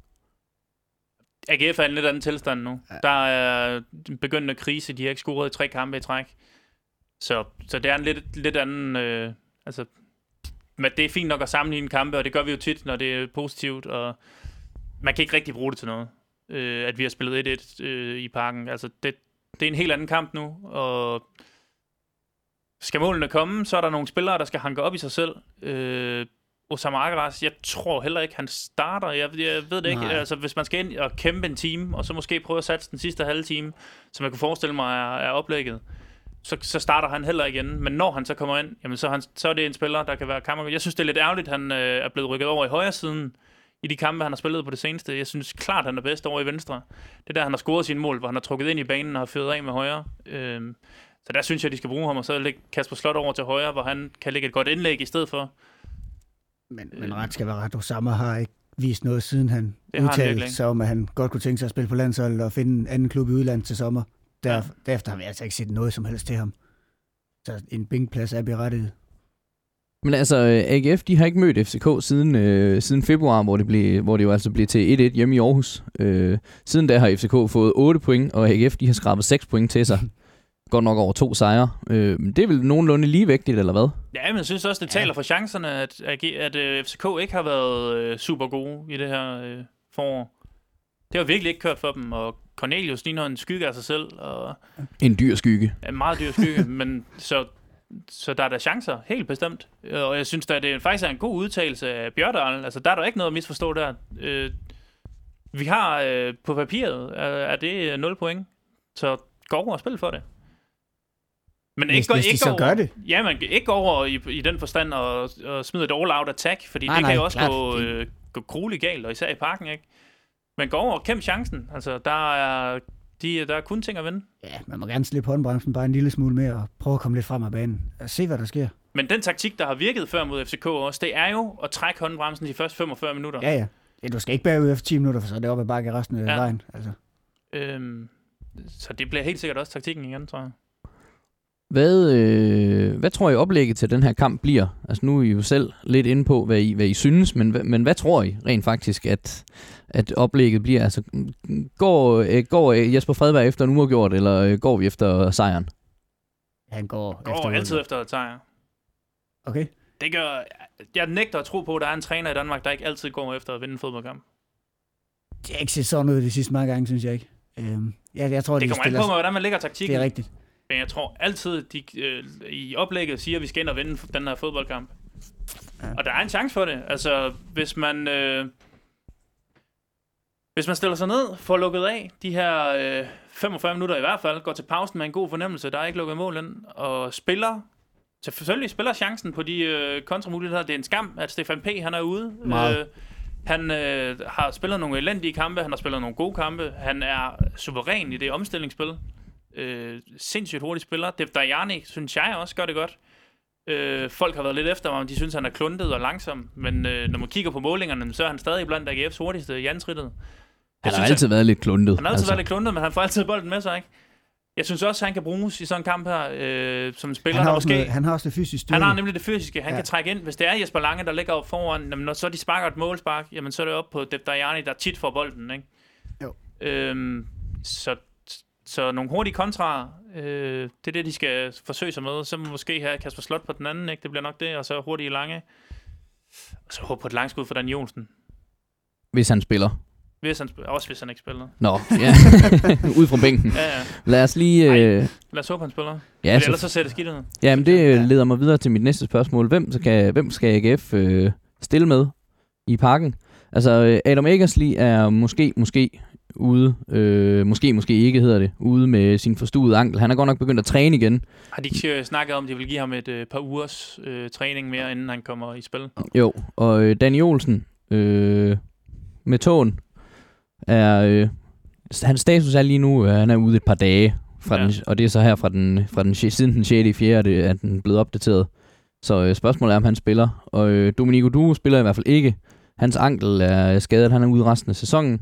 AGF er en lidt anden tilstand nu.
Ja.
Der er en begyndende krise. De har ikke scoret i tre kampe i træk. Så, så det er en lidt, lidt anden... Øh, altså, men det er fint nok at sammenligne kampe, og det gør vi jo tit, når det er positivt. Og man kan ikke rigtig bruge det til noget, øh, at vi har spillet 1-1 øh, i parken. Altså, det, det er en helt anden kamp nu, og skal målene komme, så er der nogle spillere, der skal hanke op i sig selv. Øh, Osama Agras, jeg tror heller ikke, han starter. Jeg, jeg ved det ikke.
Nej.
Altså, hvis man skal ind og kæmpe en time, og så måske prøve at satse den sidste halve time, som jeg kunne forestille mig er, er oplægget, så, så starter han heller igen. Men når han så kommer ind, jamen så, er han, så er det en spiller, der kan være kammer. Jeg synes, det er lidt ærgerligt, at han øh, er blevet rykket over i højre siden i de kampe, han har spillet på det seneste. Jeg synes klart, han er bedst over i venstre. Det er der, han har scoret sine mål, hvor han har trukket ind i banen og har fyret af med højre. Øhm, så der synes jeg, de skal bruge ham, og så lægge Kasper Slot over til højre, hvor han kan lægge et godt indlæg i stedet for.
Men, men ret skal være ret. Osama har ikke vist noget, siden han
Det han
udtalte
ikke.
sig om, at han godt kunne tænke sig at spille på landsholdet og finde en anden klub i udlandet til sommer. Der,
Ja.
ja. Derefter har vi altså ikke set noget som helst til ham. Så en bænkplads er berettiget.
Men altså, øh, AGF, de har ikke mødt FCK siden, øh, siden februar, hvor det, blev, hvor det jo altså blev til 1-1 hjemme i Aarhus. Øh, siden da har FCK fået 8 point, og AGF, de har skrabet 6 point til sig. <laughs> Godt nok over to sejre. Øh, men det er vel nogenlunde ligevægtigt, eller hvad?
Ja, men jeg synes også, det
Ja.
taler for chancerne, at, at, at øh, FCK ikke har været øh, super gode i det her øh, forår. Det har virkelig ikke kørt for dem, og Cornelius ligner en skygge af sig selv, og
En dyr skygge.
en meget dyr skygge, <laughs> men så, så der er der chancer, helt bestemt. Øh, Og jeg synes at det faktisk er en god udtalelse af Bjørdal. Altså, der er der ikke noget at misforstå der. Øh, vi har øh, på papiret, er, er det 0 point, så gå over og spil for det. Men
Hvis,
ikke,
hvis de
ikke
så
over,
gør det.
Ja, man ikke over i, i den forstand og, og smide et all-out attack, fordi
Nej,
det
nej,
kan jo også
klart.
gå, øh, gå grueligt galt, og især i parken, ikke? Men gå over og kæmpe chancen. Altså, der er, de, der er kun ting at vinde.
Ja, man må gerne slippe håndbremsen bare en lille smule mere og prøve at komme lidt frem af banen. Og se, hvad der sker.
Men den taktik, der har virket før mod FCK også, det er jo at trække håndbremsen de første 45 minutter.
Ja, ja. ja du skal ikke bagud efter 10 minutter, for så er det op ad bakke resten af
ja.
vejen. Altså.
Øhm, så det bliver helt sikkert også taktikken igen, tror jeg.
Hvad, øh, hvad tror I oplægget til den her kamp bliver? Altså nu er I jo selv lidt inde på, hvad I, hvad I synes, men, men hvad tror I rent faktisk, at, at oplægget bliver? Altså går, øh, går Jesper Fredberg efter en uafgjort, eller øh, går vi efter sejren?
Han går,
Går
efter
altid efter tage.
Okay.
Det gør, jeg nægter at tro på, at der er en træner i Danmark, der ikke altid går efter at vinde en fodboldkamp.
Det er ikke set sådan ud de sidste mange gange, synes jeg ikke. Øhm, ja, jeg tror,
Det
de
kommer an
stiller
på, hvordan man lægger taktikken.
Det er rigtigt.
Men jeg tror altid, de øh, i oplægget siger, at vi skal ind og vinde den her fodboldkamp. Ja. Og der er en chance for det. Altså, hvis man... Øh, hvis man stiller sig ned, får lukket af de her øh, 45 minutter i hvert fald, går til pausen med en god fornemmelse, der er ikke lukket mål ind, og spiller selvfølgelig spiller chancen på de øh, kontramuligheder. Det er en skam, at Stefan P. han er ude.
Meget.
Øh, han øh, har spillet nogle elendige kampe, han har spillet nogle gode kampe. Han er suveræn i det omstillingsspil. Øh, sindssygt hurtig spiller. Det Dajani, synes jeg også, gør det godt. Øh, folk har været lidt efter ham, de synes, han er kluntet og langsom. Men øh, når man kigger på målingerne, så er han stadig blandt AGF's hurtigste jansrittet.
Han har altid været lidt kluntet.
Han har altid altså. været lidt kluntet, men han får altid bolden med sig, ikke? Jeg synes også, han kan bruges i sådan en kamp her, øh, som spiller,
Han har,
måske...
noget, han har også det fysiske styrke.
Han har nemlig det fysiske. Han ja. Kan trække ind. Hvis det er Jesper Lange, der ligger op foran, jamen, når så de sparker et målspark, jamen, så er det op på Dev Dajani, der tit får bolden. Ikke?
Jo.
Øhm, så, så nogle hurtige kontra, øh, det er det, de skal forsøge sig med. Så må måske have Kasper Slot på den anden, ikke? det bliver nok det, og så hurtige Lange. Og så håber på et langskud for Dan Jonsen.
Hvis han spiller.
Hvis han, spiller, også hvis han ikke spiller.
Nå, <laughs> ja. Ud fra bænken.
Ja, ja.
Lad os lige... Øh,
Lad os håbe, han spiller.
ja,
Ja,
så,
ellers så ser det skidt ud.
jamen, det øh,
Ja.
leder mig videre til mit næste spørgsmål. Hvem skal, hvem skal AGF øh, stille med i parken? Altså, øh, Adam Eggersli er måske, måske ude, øh, måske, måske ikke hedder det, ude med sin forstuede ankel. Han er godt nok begyndt at træne igen.
Har de ikke øh, snakket om, at de vil give ham et øh, par ugers øh, træning mere, inden han kommer i spil?
Jo, og øh, Danny Olsen øh, med tåen er... Øh, hans status er lige nu, at han er ude et par dage. Fra
Ja.
den, og det er så her fra den, fra den, siden den 6. i 4. Det, er den blevet opdateret. Så øh, spørgsmålet er, om han spiller. Og øh, Dominico Due spiller i hvert fald ikke. Hans ankel er skadet. Han er ude resten af sæsonen.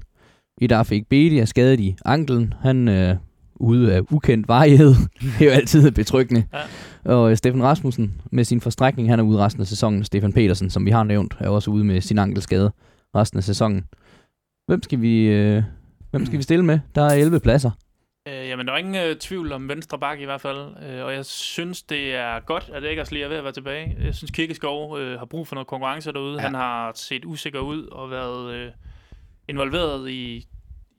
Idar fik Bedi er skadet i anklen. Han er ude af ukendt varighed. <laughs> det er jo altid betryggende.
Ja.
Og øh, Stefan Rasmussen med sin forstrækning, han er ude resten af sæsonen. Stefan Petersen, som vi har nævnt, er også ude med sin ankelskade resten af sæsonen. Hvem skal vi, øh, hvem skal vi stille med? Der er 11 pladser.
Øh, jamen, der er ingen øh, tvivl om venstre bakke i hvert fald, øh, og jeg synes, det er godt, at Eggers lige er ved at være tilbage. Jeg synes, Kirkeskov øh, har brug for noget konkurrence derude. Ja. Han har set usikker ud og været øh, involveret i,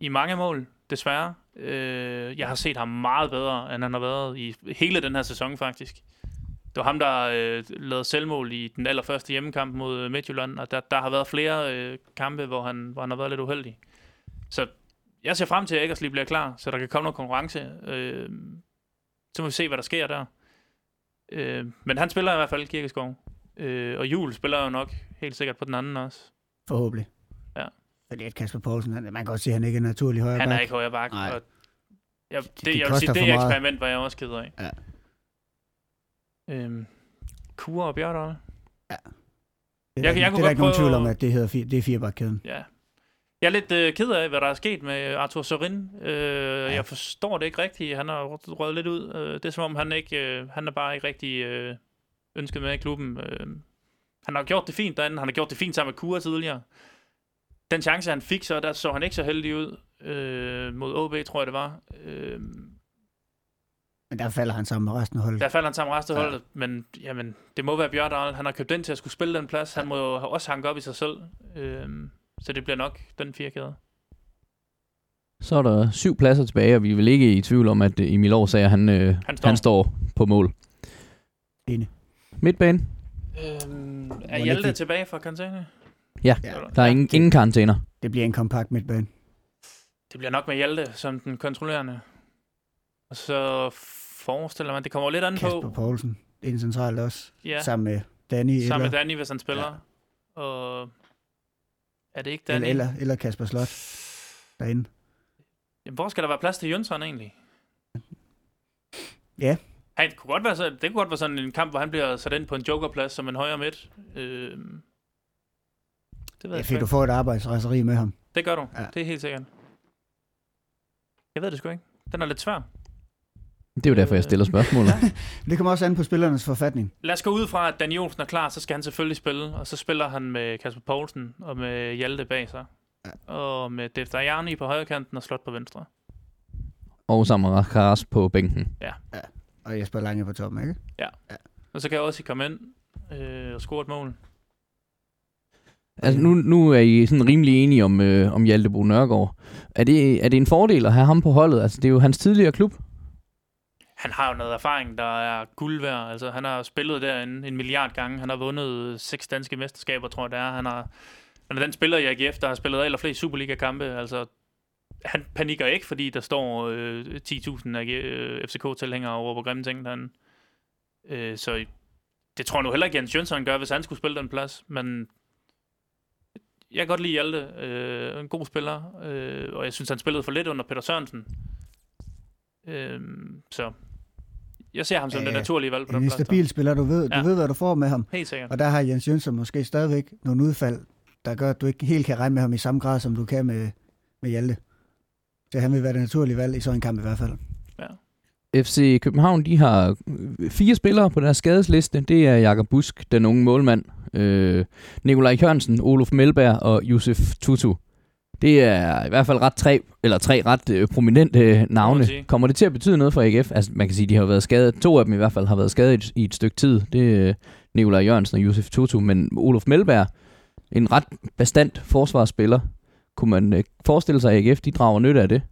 i mange mål, desværre. Øh, jeg har set ham meget bedre, end han har været i hele den her sæson, faktisk. Det var ham, der øh, lavede selvmål i den allerførste hjemmekamp mod Midtjylland, og der, der har været flere øh, kampe, hvor han, hvor han har været lidt uheldig. Så jeg ser frem til, at Eggersli bliver klar, så der kan komme noget konkurrence. Øh, så må vi se, hvad der sker der. Øh, men han spiller i hvert fald Kirkeskov. Øh, og Jul spiller jo nok helt sikkert på den anden også.
Forhåbentlig.
Ja.
Fordi at Kasper Poulsen, han, man kan godt sige, at han ikke er naturlig højre
Han er ikke højre bak.
Nej.
Og jeg, det,
det
det, jeg vil sige, det eksperiment var jeg også ked af.
Ja.
Øhm, Kure og Bjørndal.
Det er,
Jeg-
jeg,
jeg
jeg
kunne
det er der
godt
ikke nogen tvivl om,
at-
det, hedder, det er firebakkæden.
Ja. Jeg er lidt øh, ked af, hvad der er sket med Arthur Sorin. Øh, ja. Jeg forstår det ikke rigtigt. Han har røget lidt ud. Øh, det er som om, han, ikke, øh, han er bare ikke rigtig øh, ønsket med i klubben. Øh, han har gjort det fint derinde. Han har gjort det fint sammen med Kure tidligere. Den chance, han fik, så der så han ikke så heldig ud. Øh, mod OB, tror jeg det var. Øh,
Men der falder han sammen med resten af holdet.
der falder han sammen med resten af
Ja.
holdet. Men jamen, det må være Bjørndal. Han har købt den til at skulle spille den plads. Han må jo også hanke op i sig selv. Øh, så det bliver nok den firkæde.
Så er der syv pladser tilbage, og vi er vel ikke i tvivl om, at øh, Emil Aarsager, han, øh,
Han
han,
står.
han står på mål.
Enig.
Midtbane?
Øhm, er Hjalte tilbage fra karantæne?
Ja,
Ja.
der er ingen, ingen karantæner.
Det bliver en kompakt midtbane.
Det bliver nok med Hjalte som den kontrollerende. Og så forestiller man, det kommer lidt an
Kasper
på,
Poulsen, ind centralt også.
ja,
Sammen med Danny
sammen
eller,
med Danny, hvis han spiller. Og er det ikke
eller,
Danny?
eller, eller Kasper Slot derinde.
Jamen, hvor skal der være plads til Jønsson egentlig?
Ja.
Han kunne godt være så, det kunne godt være sådan en kamp, hvor han bliver sat ind på en jokerplads som en højre midt. Øhm, det ved
Ja,
jeg
fordi
sgu
du får et arbejdsraseri med ham.
Det gør du.
Ja.
Det er helt sikkert. Jeg ved det sgu ikke. Den er lidt svær.
Det er jo derfor, jeg stiller spørgsmålet. <laughs>
Ja. <laughs>
Det kommer også an på spillernes forfatning.
Lad os gå ud fra, at Dan Jonsen er klar, så skal han selvfølgelig spille. Og så spiller han med Kasper Poulsen og med Hjalte bag sig.
Ja.
Og med Defter Jarni på højre kanten og Slot på venstre.
og sammen Karas på bænken.
Og Jesper Lange på toppen, ikke?
Og så kan jeg også komme ind øh, og score et mål.
Altså, nu, nu er I sådan rimelig enige om, øh, om Hjaltebo Nørgaard. Er det, er det en fordel at have ham på holdet? Altså, det er jo hans tidligere klub.
Han har jo noget erfaring, der er guld værd. Altså, han har spillet derinde en, milliard gange. Han har vundet seks danske mesterskaber, tror jeg det er. Han, har, han er den spiller i AGF, der har spillet allerflest Superliga-kampe. Altså, han panikker ikke, fordi der står øh, 10.000 øh, FCK-tilhængere over på grimme ting derinde. Øh, så det tror jeg nu heller ikke, Jens Jønsson gør, hvis han skulle spille den plads. Men jeg kan godt lide Hjalte. Øh, en god spiller. Øh, og jeg synes, han spillede for lidt under Peter Sørensen. Øh, så jeg ser ham som
Ja,
det naturlige valg på den
En
plads. der.
stabil spiller, du ved,
Ja.
du ved, hvad du får med ham.
Helt sikkert.
Og der har Jens Jønsson måske stadigvæk nogle udfald, der gør, at du ikke helt kan regne med ham i samme grad, som du kan med, med Hjalte. Så han vil være det naturlige valg i sådan en kamp i hvert fald.
FC København, de har øh, fire spillere på deres skadesliste. Det er Jakob Busk, den unge målmand, øh, Nikolaj Jørgensen, Olof Melberg og Josef Tutu. Det er i hvert fald ret tre, eller tre ret øh, prominente øh, navne. Kommer det til at betyde noget for AGF? Altså, man kan sige, de har været skadet. To af dem i hvert fald har været skadet i et, i et stykke tid. Det er øh, Nikolaj Jørgensen og Josef Tutu. Men Olof Melberg, en ret bestandt forsvarsspiller. Kunne man øh, forestille sig, at AGF de drager nytte af det?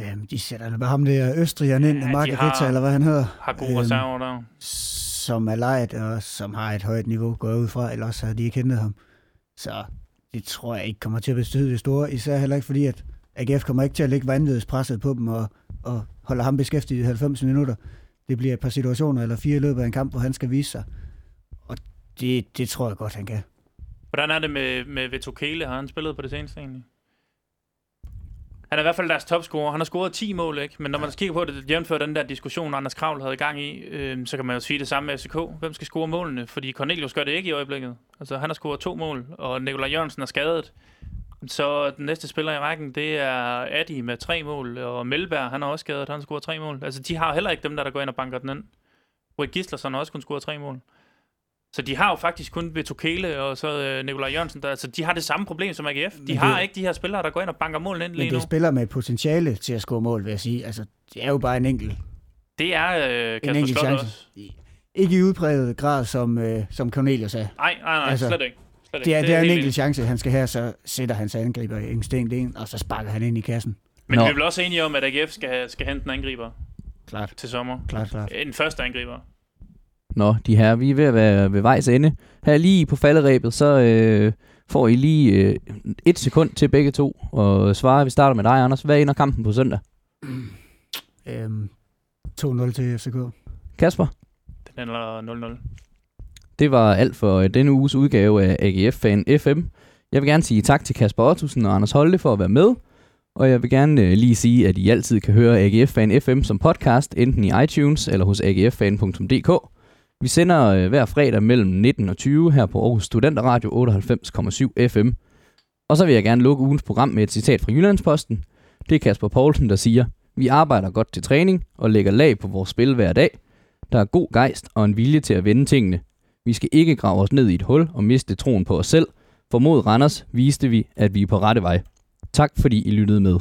Øhm, de sætter bare ham der Østrigeren ind,
Ja,
Mark
har,
eller hvad han hedder,
Har gode
Øhm,
reserver der.
som er lejet og som har et højt niveau, går jeg ud fra, ellers havde de ikke hentet ham. Så det tror jeg ikke kommer til at betyde det store, især heller ikke fordi, at AGF kommer ikke til at lægge vanvidspresset på dem og, og holde ham beskæftiget i 90 minutter. Det bliver et par situationer eller fire i løbet af en kamp, hvor han skal vise sig. Og det, det tror jeg godt, han kan.
Hvordan er det med, med Veto Kele? Har han spillet på det seneste egentlig? Han er i hvert fald deres topscorer. Han har scoret 10 mål, ikke? Men når man kigger på det, jævnfører den der diskussion, Anders Kravl havde gang i, øh, så kan man jo sige det samme med FCK. Hvem skal score målene? Fordi Cornelius gør det ikke i øjeblikket. Altså, han har scoret to mål, og Nikolaj Jørgensen er skadet. Så den næste spiller i rækken, det er Adi med tre mål, og Melberg, han har også skadet, han har scoret tre mål. Altså, de har heller ikke dem, der, der går ind og banker den ind. Rick Gislason har også kun scoret tre mål. Så de har jo faktisk kun Veto Kele og så øh, Nikolaj Jørgensen. Der, altså, de har det samme problem som AGF. De
Men
har
det-
ikke de her spillere, der går ind og banker mål ind
Men
lige
det
nu.
er spiller med potentiale til at score mål, vil jeg sige. Altså, det er jo bare en enkelt.
Det er øh, Kasper
enkelt
Slot
chance.
også.
Ikke i udpræget grad, som, øh, som Cornelius er.
Nej, nej, nej,
Altså,
slet ikke. Slet
Det er,
ikke.
det er en enkelt
enig.
chance, han skal have, så sætter hans angriber instinkt ind, og så sparker han ind i kassen.
Men
Nå.
vi er vel også enige om, at AGF skal, skal hente en angriber
Klart,
til sommer.
klart, klart.
En første angriber.
Nå, de her, vi er ved at være ved vejs ende. Her lige på falderæbet, så øh, får I lige øh, et sekund til begge to og svare. Vi starter med dig, Anders. Hvad ender kampen på søndag?
Øhm, 2-0 til FCK.
Kasper?
Den ender 0-0.
Det var alt for øh, denne uges udgave af AGF-fan FM. Jeg vil gerne sige tak til Kasper Ottosen og Anders Holte for at være med. Og jeg vil gerne øh, lige sige, at I altid kan høre AGF-fan FM som podcast, enten i iTunes eller hos agiffan.dk. Vi sender øh, hver fredag mellem 19 og 20 her på Aarhus Studenteradio 98,7 FM. Og så vil jeg gerne lukke ugens program med et citat fra Jyllandsposten. Det er Kasper Poulsen, der siger, Vi arbejder godt til træning og lægger lag på vores spil hver dag. Der er god gejst og en vilje til at vende tingene. Vi skal ikke grave os ned i et hul og miste troen på os selv, for mod Randers viste vi, at vi er på rette vej. Tak fordi I lyttede med.